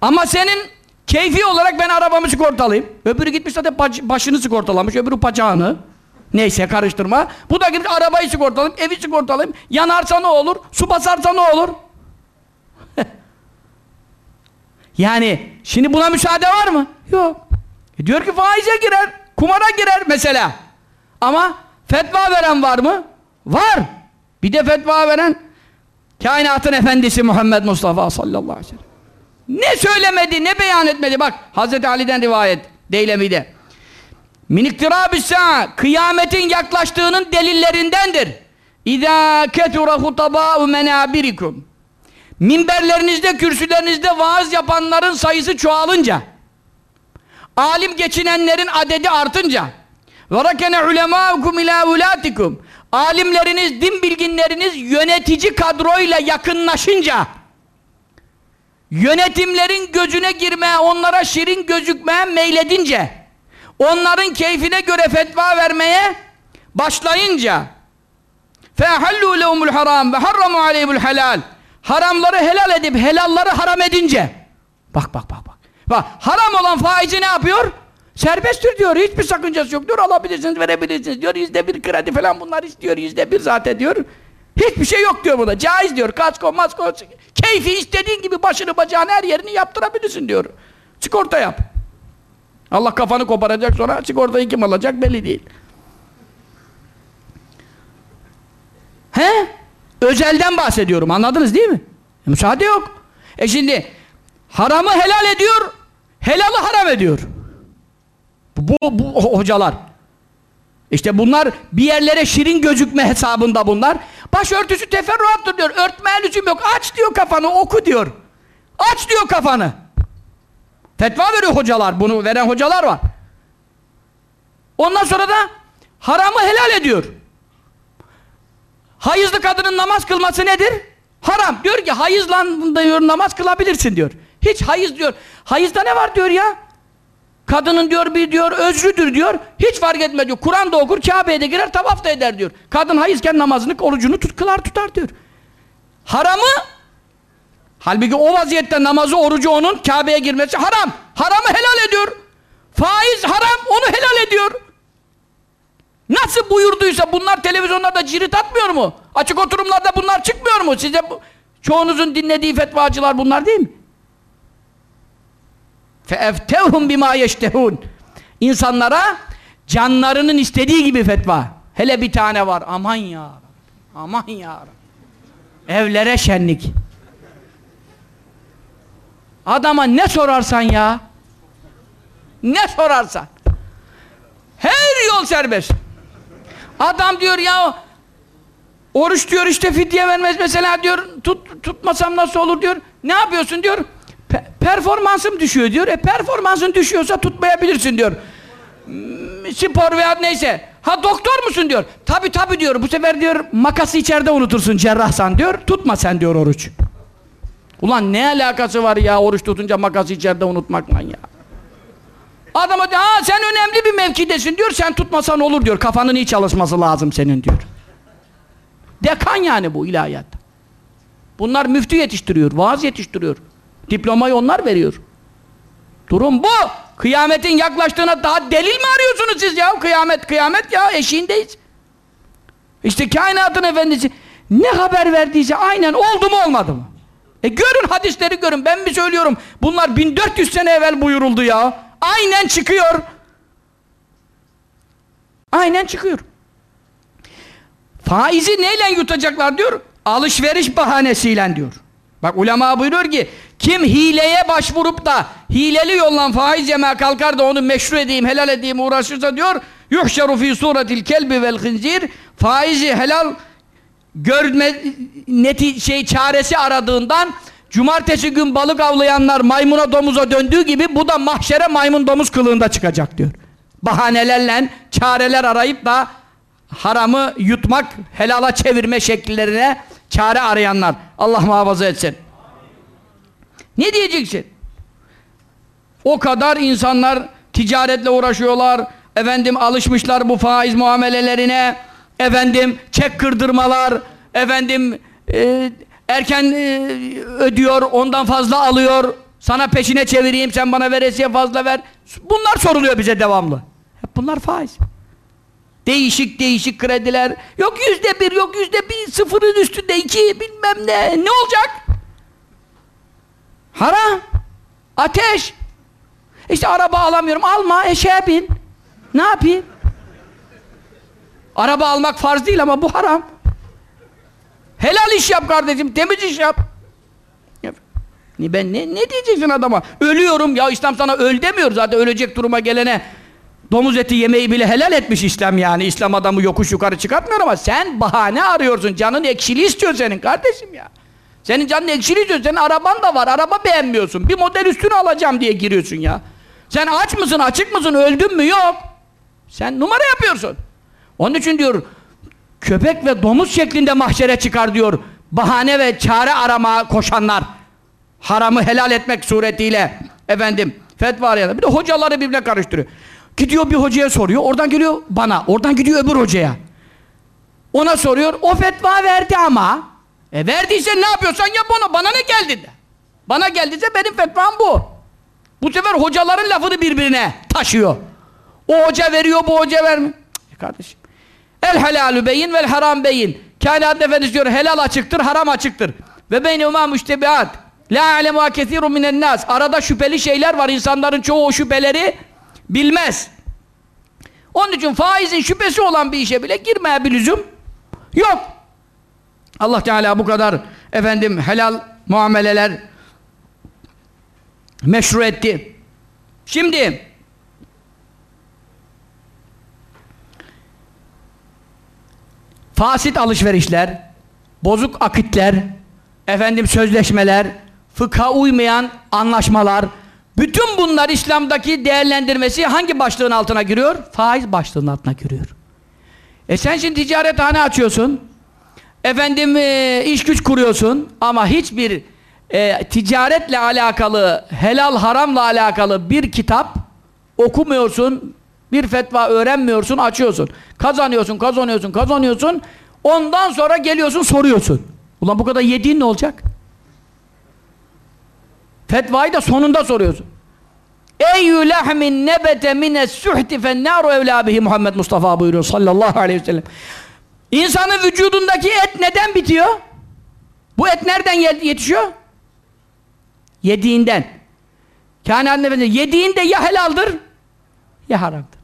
Ama senin keyfi olarak ben arabamı sigortalayayım. Öbürü gitmiş zaten başını sigortalamış, öbürü bacağını. Neyse karıştırma. Bu da gidip arabayı sigortalayayım, evi sigortalayayım. Yanarsa ne olur? Su basarsa ne olur? yani şimdi buna müsaade var mı? Yok. E diyor ki faize girer, kumara girer mesela. Ama fetva veren var mı? Var. Bir de fetva veren kainatın efendisi Muhammed Mustafa sallallahu aleyhi ve sellem. Ne söylemedi, ne beyan etmedi. Bak Hazreti Ali'den rivayet Deylemi'de. Miniktirabis kıyametin yaklaştığının delillerindendir. İza ketura hutaba'u menabirikum. Minberlerinizde, kürsülerinizde vaaz yapanların sayısı çoğalınca, alim geçinenlerin adedi artınca, ve rakene ulemâukum ilâ ulâtikum. Alimleriniz, din bilginleriniz yönetici kadroyla yakınlaşınca, yönetimlerin gözüne girmeye, onlara şirin gözükmeye meyledince, onların keyfine göre fetva vermeye başlayınca فَاَحَلُّوا لَهُمُ الْحَرَامِ وَحَرَّمُوا عَلَيْهُ الْحَلَالِ Haramları helal edip helalları haram edince bak bak bak bak. bak haram olan faizi ne yapıyor? Serbesttir diyor. Hiçbir sakıncası yok diyor. Alabilirsiniz, verebilirsiniz diyor. Yüzde bir kredi falan bunlar istiyor. Yüzde bir zaten diyor. Hiçbir şey yok diyor buna. Caiz diyor. Kasko, masko, keyfi istediğin gibi başını, bacağını, her yerini yaptırabilirsin diyor. Sigorta yap. Allah kafanı koparacak sonra sigortayı kim alacak belli değil. He? Özelden bahsediyorum. Anladınız değil mi? Müsaade yok. E şimdi haramı helal ediyor, helalı haram ediyor. Bu, bu hocalar. İşte bunlar bir yerlere şirin gözükme hesabında bunlar. Başörtüsü teferruattır diyor. Örtmeye lüzum yok. Aç diyor kafanı, oku diyor. Aç diyor kafanı. Fetva veriyor hocalar. Bunu veren hocalar var. Ondan sonra da haramı helal ediyor. Hayızlı kadının namaz kılması nedir? Haram. Diyor ki hayızla namaz kılabilirsin diyor. Hiç hayız diyor. Hayızda ne var diyor ya? Kadının diyor bir diyor özrüdür diyor. Hiç fark etmez diyor. Kur'an da okur, Kabe'ye de girer, tavaf da eder diyor. Kadın hayızken namazını, orucunu tut, kılar tutar diyor. Haramı halbuki o vaziyette namazı, orucu onun Kabe'ye girmesi haram. Haramı helal ediyor. Faiz haram, onu helal ediyor. Nasıl buyurduysa bunlar televizyonlarda cirit atmıyor mu? Açık oturumlarda bunlar çıkmıyor mu? Size bu, çoğunuzun dinlediği fetvacılar bunlar değil mi? فَاَفْتَوْهُمْ بِمَا يَشْتَهُونَ İnsanlara canlarının istediği gibi fetva. Hele bir tane var. Aman ya Aman ya Evlere şenlik. Adama ne sorarsan ya. Ne sorarsan. Her yol serbest. Adam diyor ya oruç diyor işte fidye vermez mesela diyor tut, tutmasam nasıl olur diyor. Ne yapıyorsun diyor. Pe performansım düşüyor diyor. E performansın düşüyorsa tutmayabilirsin diyor. Hmm, spor veya neyse. Ha doktor musun diyor. Tabi tabi diyor. Bu sefer diyor makası içeride unutursun cerrahsan diyor. Tutma sen diyor oruç. Ulan ne alakası var ya oruç tutunca makası içeride unutmakla ya. Adama diyor, ha sen önemli bir mevkidesin diyor, sen tutmasan olur diyor, kafanın iyi çalışması lazım senin diyor. Dekan yani bu ilahiyat. Bunlar müftü yetiştiriyor, vaaz yetiştiriyor. Diplomayı onlar veriyor. Durum bu. Kıyametin yaklaştığına daha delil mi arıyorsunuz siz ya? Kıyamet, kıyamet ya eşiğindeyiz. İşte kainatın efendisi ne haber verdiyse aynen oldu mu olmadı mı? E görün hadisleri görün. Ben mi söylüyorum? Bunlar 1400 sene evvel buyuruldu ya. Aynen çıkıyor. Aynen çıkıyor. Faizi neyle yutacaklar diyor? Alışveriş bahanesiyle diyor. Bak ulema buyuruyor ki kim hileye başvurup da hileli yollan faiz yemeye kalkar da onu meşru edeyim, helal edeyim uğraşırsa diyor yuhşeru fi suretil kelbi vel hınzir faizi helal görme neti şey çaresi aradığından cumartesi gün balık avlayanlar maymuna domuza döndüğü gibi bu da mahşere maymun domuz kılığında çıkacak diyor. Bahanelerle, çareler arayıp da haramı yutmak, helala çevirme şekillerine çare arayanlar. Allah muhafaza etsin. Ne diyeceksin? O kadar insanlar ticaretle uğraşıyorlar. Efendim alışmışlar bu faiz muamelelerine. Efendim çek kırdırmalar. Efendim e, erken e, ödüyor, ondan fazla alıyor. Sana peşine çevireyim, sen bana veresiye fazla ver. Bunlar soruluyor bize devamlı. Hep bunlar faiz. Değişik değişik krediler. Yok yüzde bir, yok yüzde bir, sıfırın üstünde iki, bilmem ne. Ne olacak? Haram. Ateş. İşte araba alamıyorum. Alma, eşeğe bin. Ne yapayım? Araba almak farz değil ama bu haram. Helal iş yap kardeşim, temiz iş yap. Ben ne, ne diyeceksin adama? Ölüyorum ya İslam sana öl demiyor zaten ölecek duruma gelene domuz eti yemeği bile helal etmiş İslam yani. İslam adamı yokuş yukarı çıkartmıyor ama sen bahane arıyorsun. Canın ekşili istiyor senin kardeşim ya. Senin canın ekşili istiyor. Senin araban da var. Araba beğenmiyorsun. Bir model üstünü alacağım diye giriyorsun ya. Sen aç mısın, açık mısın, öldün mü? Yok. Sen numara yapıyorsun. Onun için diyor köpek ve domuz şeklinde mahşere çıkar diyor. Bahane ve çare arama koşanlar. Haramı helal etmek suretiyle efendim fetva arayanlar. Bir de hocaları birbirine karıştırıyor. Gidiyor bir hocaya soruyor. Oradan geliyor bana. Oradan gidiyor öbür hocaya. Ona soruyor. O fetva verdi ama. E verdiyse ne yapıyorsan yap onu. Bana ne geldi de. Bana geldiyse benim fetvam bu. Bu sefer hocaların lafını birbirine taşıyor. O hoca veriyor, bu hoca vermiyor. Cık, kardeşim. El helalü beyin vel haram beyin. Kainat Efendisi diyor helal açıktır, haram açıktır. Ve beynevma müştebihat. La alemu kesirun minen nas. Arada şüpheli şeyler var. İnsanların çoğu o şüpheleri bilmez. Onun için faizin şüphesi olan bir işe bile girmeye bir lüzum yok. Allah Teala bu kadar efendim helal muameleler meşru etti. Şimdi fasit alışverişler, bozuk akitler, efendim sözleşmeler, fıkha uymayan anlaşmalar, bütün bunlar İslam'daki değerlendirmesi hangi başlığın altına giriyor? Faiz başlığının altına giriyor. E sen şimdi ticarethane açıyorsun, efendim e, iş güç kuruyorsun ama hiçbir e, ticaretle alakalı, helal haramla alakalı bir kitap okumuyorsun, bir fetva öğrenmiyorsun, açıyorsun. Kazanıyorsun, kazanıyorsun, kazanıyorsun. Ondan sonra geliyorsun, soruyorsun. Ulan bu kadar yediğin ne olacak? Fetvayı da sonunda soruyorsun. Eyyü lehmin nebete mines suhti fennâru evlâ bihi Muhammed Mustafa buyuruyor sallallahu aleyhi ve sellem. İnsanın vücudundaki et neden bitiyor? Bu et nereden yetişiyor? Yediğinden. Kainatın efendisi yediğinde ya helaldir ya haramdır.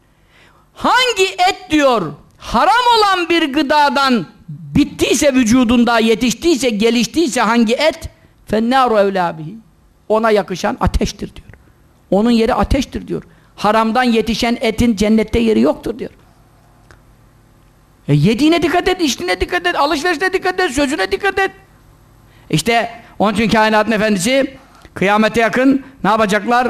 Hangi et diyor haram olan bir gıdadan bittiyse vücudunda yetiştiyse geliştiyse hangi et fennâru evlâ bihi ona yakışan ateştir diyor. Onun yeri ateştir diyor. Haramdan yetişen etin cennette yeri yoktur diyor. E yediğine dikkat et, içtiğine dikkat et, alışverişine dikkat et, sözüne dikkat et. İşte onun için kainatın efendisi kıyamete yakın ne yapacaklar?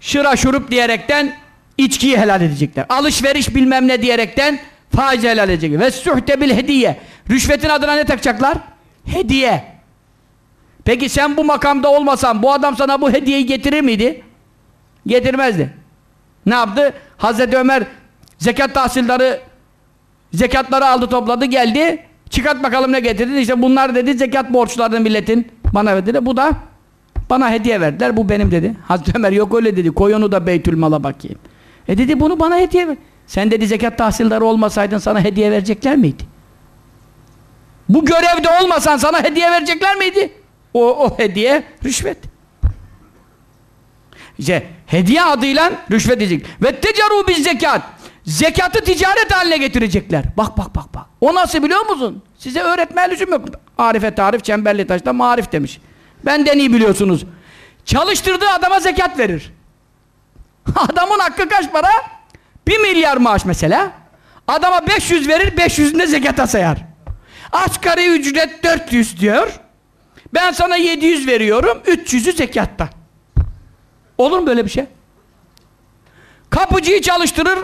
Şıra şurup diyerekten içkiyi helal edecekler. Alışveriş bilmem ne diyerekten faiz helal edecekler. Ve suhte bil hediye. Rüşvetin adına ne takacaklar? Hediye. Peki sen bu makamda olmasan bu adam sana bu hediyeyi getirir miydi? Getirmezdi. Ne yaptı? Hazreti Ömer zekat tahsilleri zekatları aldı topladı geldi. Çıkart bakalım ne getirdin? İşte bunlar dedi zekat borçlarını milletin bana verdi. Bu da bana hediye verdiler. Bu benim dedi. Hazreti Ömer yok öyle dedi. Koy onu da Beytülmal'a bakayım. E dedi bunu bana hediye ver. Sen dedi zekat tahsilleri olmasaydın sana hediye verecekler miydi? Bu görevde olmasan sana hediye verecekler miydi? O, o hediye rüşvet. İşte hediye adıyla rüşvet edecek. Ve tecaru biz zekat. Zekatı ticaret haline getirecekler. Bak bak bak bak. O nasıl biliyor musun? Size öğretmen lüzum yok. Arife tarif, çemberli taşta marif demiş. Benden iyi biliyorsunuz. Çalıştırdığı adama zekat verir. Adamın hakkı kaç para? Bir milyar maaş mesela. Adama 500 verir, 500'ünde zekata sayar. Asgari ücret 400 diyor. Ben sana 700 veriyorum, 300'ü zekatta. Olur mu böyle bir şey? Kapıcıyı çalıştırır.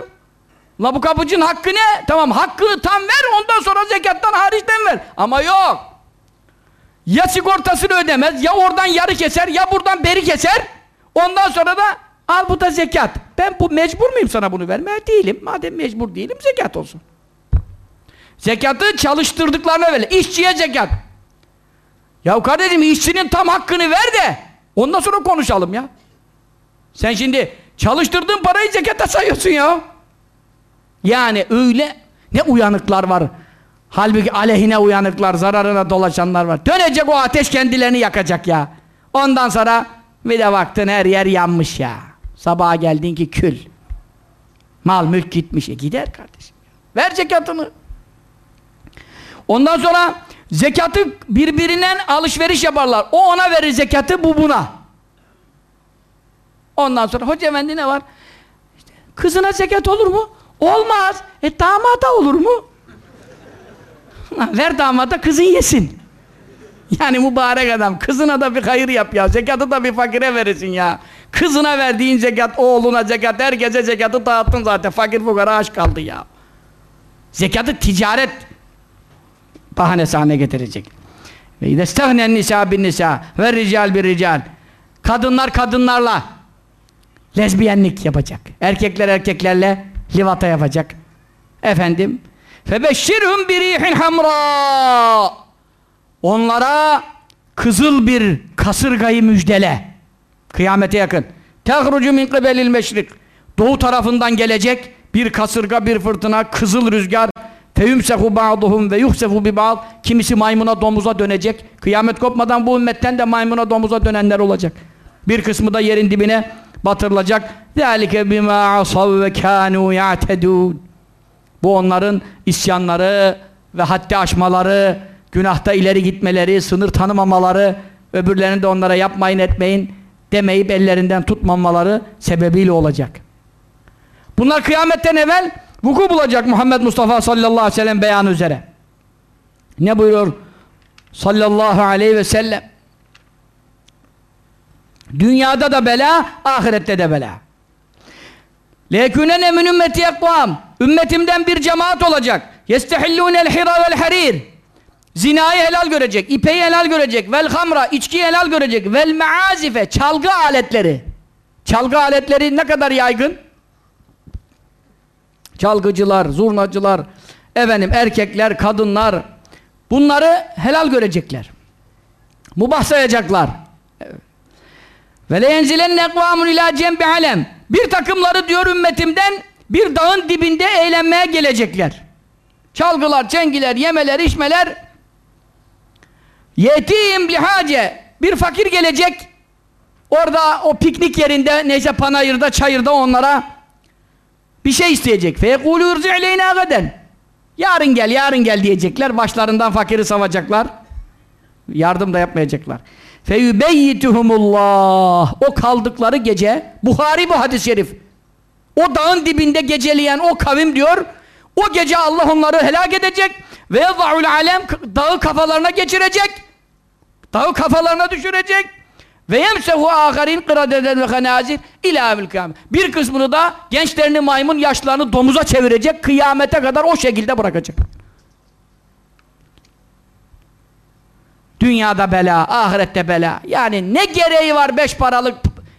La bu kapıcının hakkı ne? Tamam hakkı tam ver ondan sonra zekattan hariçten ver. Ama yok. Ya sigortasını ödemez, ya oradan yarı keser, ya buradan beri keser. Ondan sonra da al bu da zekat. Ben bu mecbur muyum sana bunu vermeye? Değilim. Madem mecbur değilim zekat olsun. Zekatı çalıştırdıklarına ver. İşçiye zekat. Ya kardeşim işçinin tam hakkını ver de ondan sonra konuşalım ya. Sen şimdi çalıştırdığın parayı zekata sayıyorsun ya. Yani öyle ne uyanıklar var. Halbuki aleyhine uyanıklar, zararına dolaşanlar var. Dönecek o ateş kendilerini yakacak ya. Ondan sonra bir de baktın her yer yanmış ya. Sabaha geldin ki kül. Mal mülk gitmiş. E gider kardeşim. Ver zekatını. Ondan sonra zekatı birbirinden alışveriş yaparlar. O ona verir zekatı, bu buna. Ondan sonra hoca efendi ne var? İşte, kızına zekat olur mu? Olmaz. E damada olur mu? Ver damada kızın yesin. Yani mübarek adam kızına da bir hayır yap ya. Zekatı da bir fakire verirsin ya. Kızına verdiğin zekat, oğluna zekat, herkese zekatı dağıttın zaten. Fakir fukara aç kaldı ya. Zekatı ticaret bahanesi haline getirecek. Ve idestehnen nisa bin nisa ve rical bir rical. Kadınlar kadınlarla lezbiyenlik yapacak. Erkekler erkeklerle livata yapacak. Efendim febeşşirhum birihin hamra onlara kızıl bir kasırgayı müjdele. Kıyamete yakın. tehrucu min kıbelil meşrik doğu tarafından gelecek bir kasırga bir fırtına kızıl rüzgar. feyumsehu ba'duhum ve yuhsefu bi ba'd kimisi maymuna domuza dönecek. Kıyamet kopmadan bu ümmetten de maymuna domuza dönenler olacak. Bir kısmı da yerin dibine batırılacak ذَٰلِكَ بِمَا عَصَوْا وَكَانُوا يَعْتَدُونَ bu onların isyanları ve haddi aşmaları, günahta ileri gitmeleri, sınır tanımamaları, öbürlerinin de onlara yapmayın etmeyin demeyip ellerinden tutmamaları sebebiyle olacak. Bunlar kıyametten evvel vuku bulacak Muhammed Mustafa sallallahu aleyhi ve sellem beyanı üzere. Ne buyuruyor? Sallallahu aleyhi ve sellem. Dünyada da bela, ahirette de bela. Lekûnene min ümmeti ekvam. Ümmetimden bir cemaat olacak. Yestehillûnel hira vel harir. Zinayı helal görecek, ipeyi helal görecek, vel hamra, içkiyi helal görecek, vel meazife, çalgı aletleri. Çalgı aletleri ne kadar yaygın? Çalgıcılar, zurnacılar, efendim erkekler, kadınlar, bunları helal görecekler. Mubah sayacaklar. Ve leyenzilenne ekvamun ila cembi alem. Bir takımları diyor ümmetimden bir dağın dibinde eğlenmeye gelecekler. Çalgılar, çengiler, yemeler, içmeler. Yetiyim lihace. Bir fakir gelecek. Orada o piknik yerinde neyse panayırda, çayırda onlara bir şey isteyecek. Feyekulu irzi'leyna gaden. Yarın gel, yarın gel diyecekler. Başlarından fakiri savacaklar. Yardım da yapmayacaklar. Feyübeyyituhumullah. O kaldıkları gece Buhari bu hadis-i şerif. O dağın dibinde geceleyen o kavim diyor O gece Allah onları helak edecek Ve yada'ul alem Dağı kafalarına geçirecek Dağı kafalarına düşürecek. Ve yemsehu âharin kıradeden ve hanazir kıyamet Bir kısmını da gençlerini maymun yaşlarını domuza çevirecek Kıyamete kadar o şekilde bırakacak Dünyada bela, ahirette bela. Yani ne gereği var beş paralık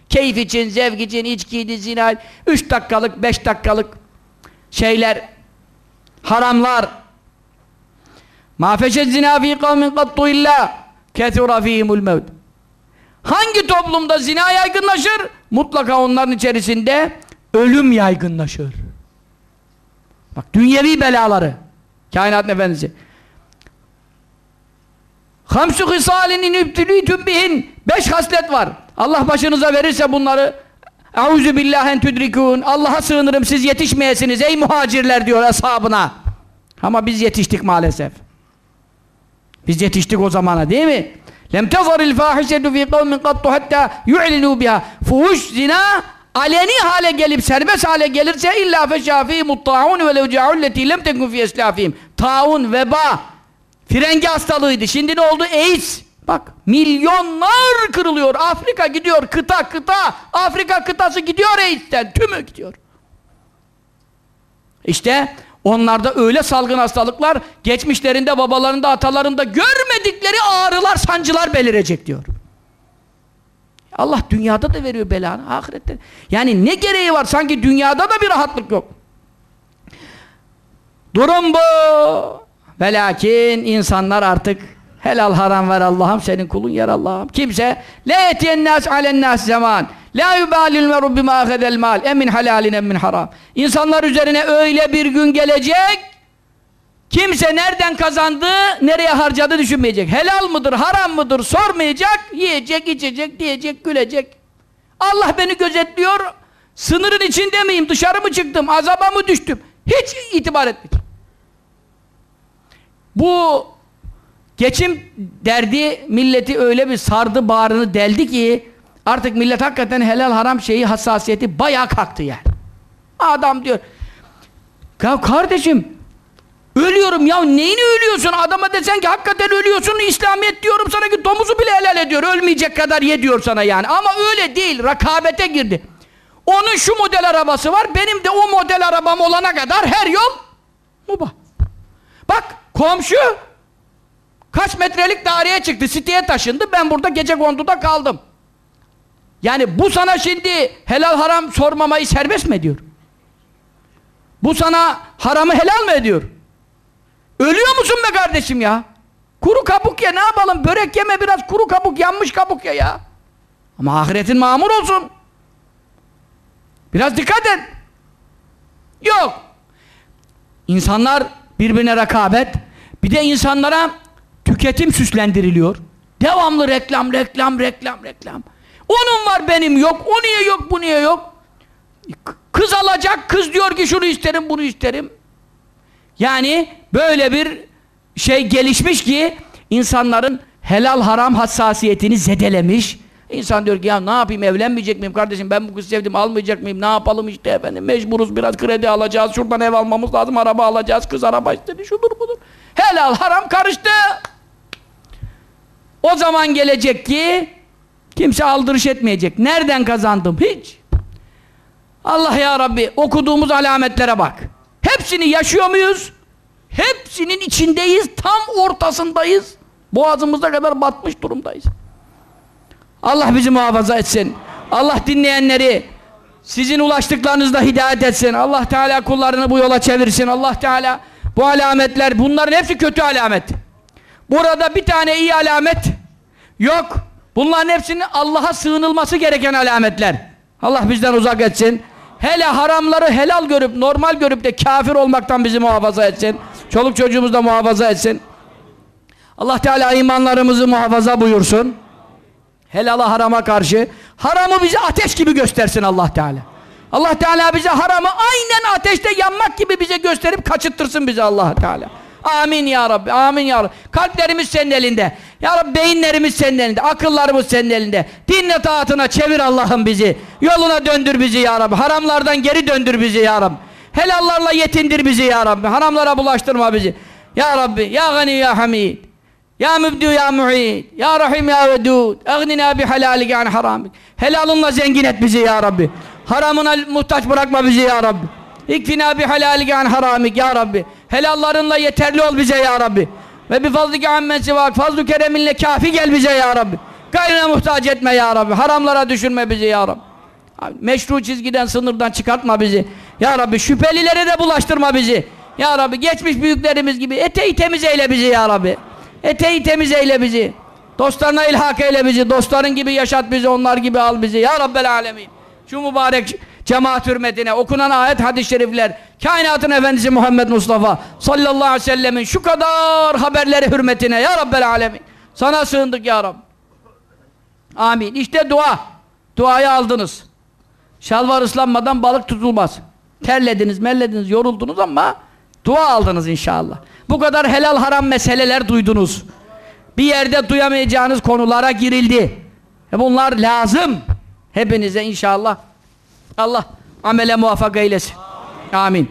keyif için, zevk için, içkiydi, zina, üç dakikalık, beş dakikalık şeyler, haramlar. مَا فَشَدْ زِنَا ف۪ي قَوْمٍ قَطُّ اِلَّا كَثُرَ ف۪يهِمُ الْمَوْتِ Hangi toplumda zina yaygınlaşır? Mutlaka onların içerisinde ölüm yaygınlaşır. Bak dünyevi belaları. Kainat efendisi. Hamsu hısalinin übtülütüm bihin. Beş haslet var. Allah başınıza verirse bunları Euzu billahen tüdrikûn. Allah'a sığınırım siz yetişmeyesiniz ey muhacirler diyor ashabına. Ama biz yetiştik maalesef. Biz yetiştik o zamana değil mi? Lem tezaril fahişetu fi kavmin kattu hatta yu'linu biha. Fuhuş zina aleni hale gelip serbest hale gelirse illa feşâfî mutta'un ve levca'ulleti lem tekun fi eslâfîm. Taun, veba, Frengi hastalığıydı. Şimdi ne oldu? AIDS. Bak milyonlar kırılıyor. Afrika gidiyor kıta kıta. Afrika kıtası gidiyor AIDS'ten. Tümü gidiyor. İşte onlarda öyle salgın hastalıklar geçmişlerinde, babalarında, atalarında görmedikleri ağrılar, sancılar belirecek diyor. Allah dünyada da veriyor belanı, ahirette. Yani ne gereği var? Sanki dünyada da bir rahatlık yok. Durum bu. Ve insanlar artık helal haram ver Allah'ım senin kulun yer Allah'ım. Kimse la etiyen nas alen nas zaman la yubalil meru bima ahedel mal emin halalin emin haram. İnsanlar üzerine öyle bir gün gelecek kimse nereden kazandı, nereye harcadı düşünmeyecek. Helal mıdır, haram mıdır sormayacak, yiyecek, içecek, diyecek, gülecek. Allah beni gözetliyor, sınırın içinde miyim, dışarı mı çıktım, azaba mı düştüm? Hiç itibar etmeyecek. Bu geçim derdi milleti öyle bir sardı bağrını deldi ki artık millet hakikaten helal haram şeyi hassasiyeti bayağı kalktı yani. Adam diyor ya kardeşim ölüyorum ya neyini ölüyorsun adama desen ki hakikaten ölüyorsun İslamiyet diyorum sana ki domuzu bile helal ediyor ölmeyecek kadar ye diyor sana yani ama öyle değil rakabete girdi. Onun şu model arabası var benim de o model arabam olana kadar her yol mubah. Bak komşu kaç metrelik daireye çıktı, siteye taşındı. Ben burada gece konduda kaldım. Yani bu sana şimdi helal haram sormamayı serbest mi ediyor? Bu sana haramı helal mı ediyor? Ölüyor musun be kardeşim ya? Kuru kabuk ya ne yapalım? Börek yeme biraz kuru kabuk, yanmış kabuk ya ya. Ama ahiretin mamur olsun. Biraz dikkat et. Yok. İnsanlar birbirine rekabet. Bir de insanlara tüketim süslendiriliyor. Devamlı reklam, reklam, reklam, reklam. Onun var benim yok, o niye yok, bu niye yok? Kız alacak, kız diyor ki şunu isterim, bunu isterim. Yani böyle bir şey gelişmiş ki insanların helal haram hassasiyetini zedelemiş. İnsan diyor ki ya ne yapayım evlenmeyecek miyim kardeşim ben bu kızı sevdim almayacak mıyım ne yapalım işte efendim mecburuz biraz kredi alacağız şuradan ev almamız lazım araba alacağız kız araba istedi şudur budur. Helal haram karıştı. O zaman gelecek ki kimse aldırış etmeyecek. Nereden kazandım? Hiç. Allah ya Rabbi okuduğumuz alametlere bak. Hepsini yaşıyor muyuz? Hepsinin içindeyiz. Tam ortasındayız. Boğazımıza kadar batmış durumdayız. Allah bizi muhafaza etsin. Allah dinleyenleri sizin ulaştıklarınızda hidayet etsin. Allah Teala kullarını bu yola çevirsin. Allah Teala bu alametler bunların hepsi kötü alamet. Burada bir tane iyi alamet yok. Bunların hepsinin Allah'a sığınılması gereken alametler. Allah bizden uzak etsin. Hele haramları helal görüp, normal görüp de kafir olmaktan bizi muhafaza etsin. Çoluk çocuğumuzu da muhafaza etsin. Allah Teala imanlarımızı muhafaza buyursun. Helala harama karşı. Haramı bize ateş gibi göstersin Allah Teala. Allah Teala bize haramı aynen ateşte yanmak gibi bize gösterip kaçıttırsın bize Allah Teala. Amin ya Rabbi. Amin ya Rabbi. Kalplerimiz senin elinde. Ya Rabbi beyinlerimiz senin elinde. Akıllarımız senin elinde. Dinle taatına çevir Allah'ım bizi. Yoluna döndür bizi ya Rabbi. Haramlardan geri döndür bizi ya Rabbi. Helallarla yetindir bizi ya Rabbi. Haramlara bulaştırma bizi. Ya Rabbi. Ya Gani ya Hamid. Ya Mübdü ya Mu'id. Ya Rahim ya Vedud. Egnina bi halalike an haramik. Helalınla zengin et bizi ya Rabbi. Haramına muhtaç bırakma bizi ya Rabbi. İkfina bi halalike an haramik ya Rabbi. Helallarınla yeterli ol bize ya Rabbi. Ve bi fazlike ammen sivak. Fazlu kereminle kafi gel bize ya Rabbi. Gayrına muhtaç etme ya Rabbi. Haramlara düşürme bizi ya Rabbi. Meşru çizgiden, sınırdan çıkartma bizi. Ya Rabbi şüphelilere de bulaştırma bizi. Ya Rabbi geçmiş büyüklerimiz gibi eteği temiz eyle bizi ya Rabbi. Eteği temiz eyle bizi. Dostlarına ilhak eyle bizi. Dostların gibi yaşat bizi. Onlar gibi al bizi. Ya Rabbel Alemin. Şu mübarek cemaat hürmetine okunan ayet hadis-i şerifler kainatın efendisi Muhammed Mustafa sallallahu aleyhi ve sellemin şu kadar haberleri hürmetine ya Rabbel Alemin. Sana sığındık ya Rabbi. Amin. İşte dua. Duayı aldınız. Şalvar ıslanmadan balık tutulmaz. Terlediniz, mellediniz, yoruldunuz ama dua aldınız inşallah. Bu kadar helal haram meseleler duydunuz. Bir yerde duyamayacağınız konulara girildi. E bunlar lazım. Hepinize inşallah. Allah amele muvaffak eylesin. Amin.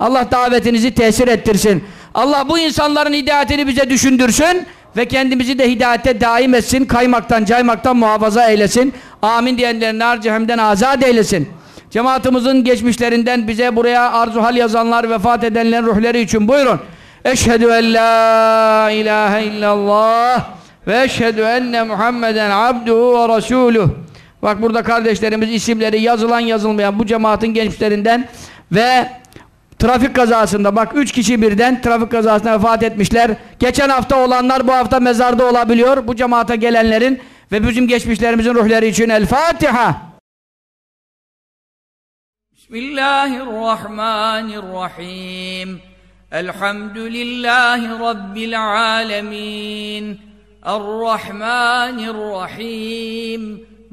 Allah davetinizi tesir ettirsin. Allah bu insanların hidayetini bize düşündürsün ve kendimizi de hidayete daim etsin. Kaymaktan, caymaktan muhafaza eylesin. Amin diyenlerin nar cehennemden azat eylesin. Cemaatimizin geçmişlerinden bize buraya arzuhal yazanlar, vefat edenlerin ruhları için buyurun. Eşhedü en la ilahe illallah ve eşhedü enne Muhammeden abduhu ve resuluh. Bak burada kardeşlerimiz isimleri yazılan yazılmayan bu cemaatin gençlerinden ve trafik kazasında bak üç kişi birden trafik kazasında vefat etmişler. Geçen hafta olanlar bu hafta mezarda olabiliyor. Bu cemaate gelenlerin ve bizim geçmişlerimizin ruhları için El Fatiha. Bismillahirrahmanirrahim. Elhamdülillahi Rabbil alemin. Errahmanirrahim.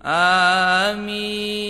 آمين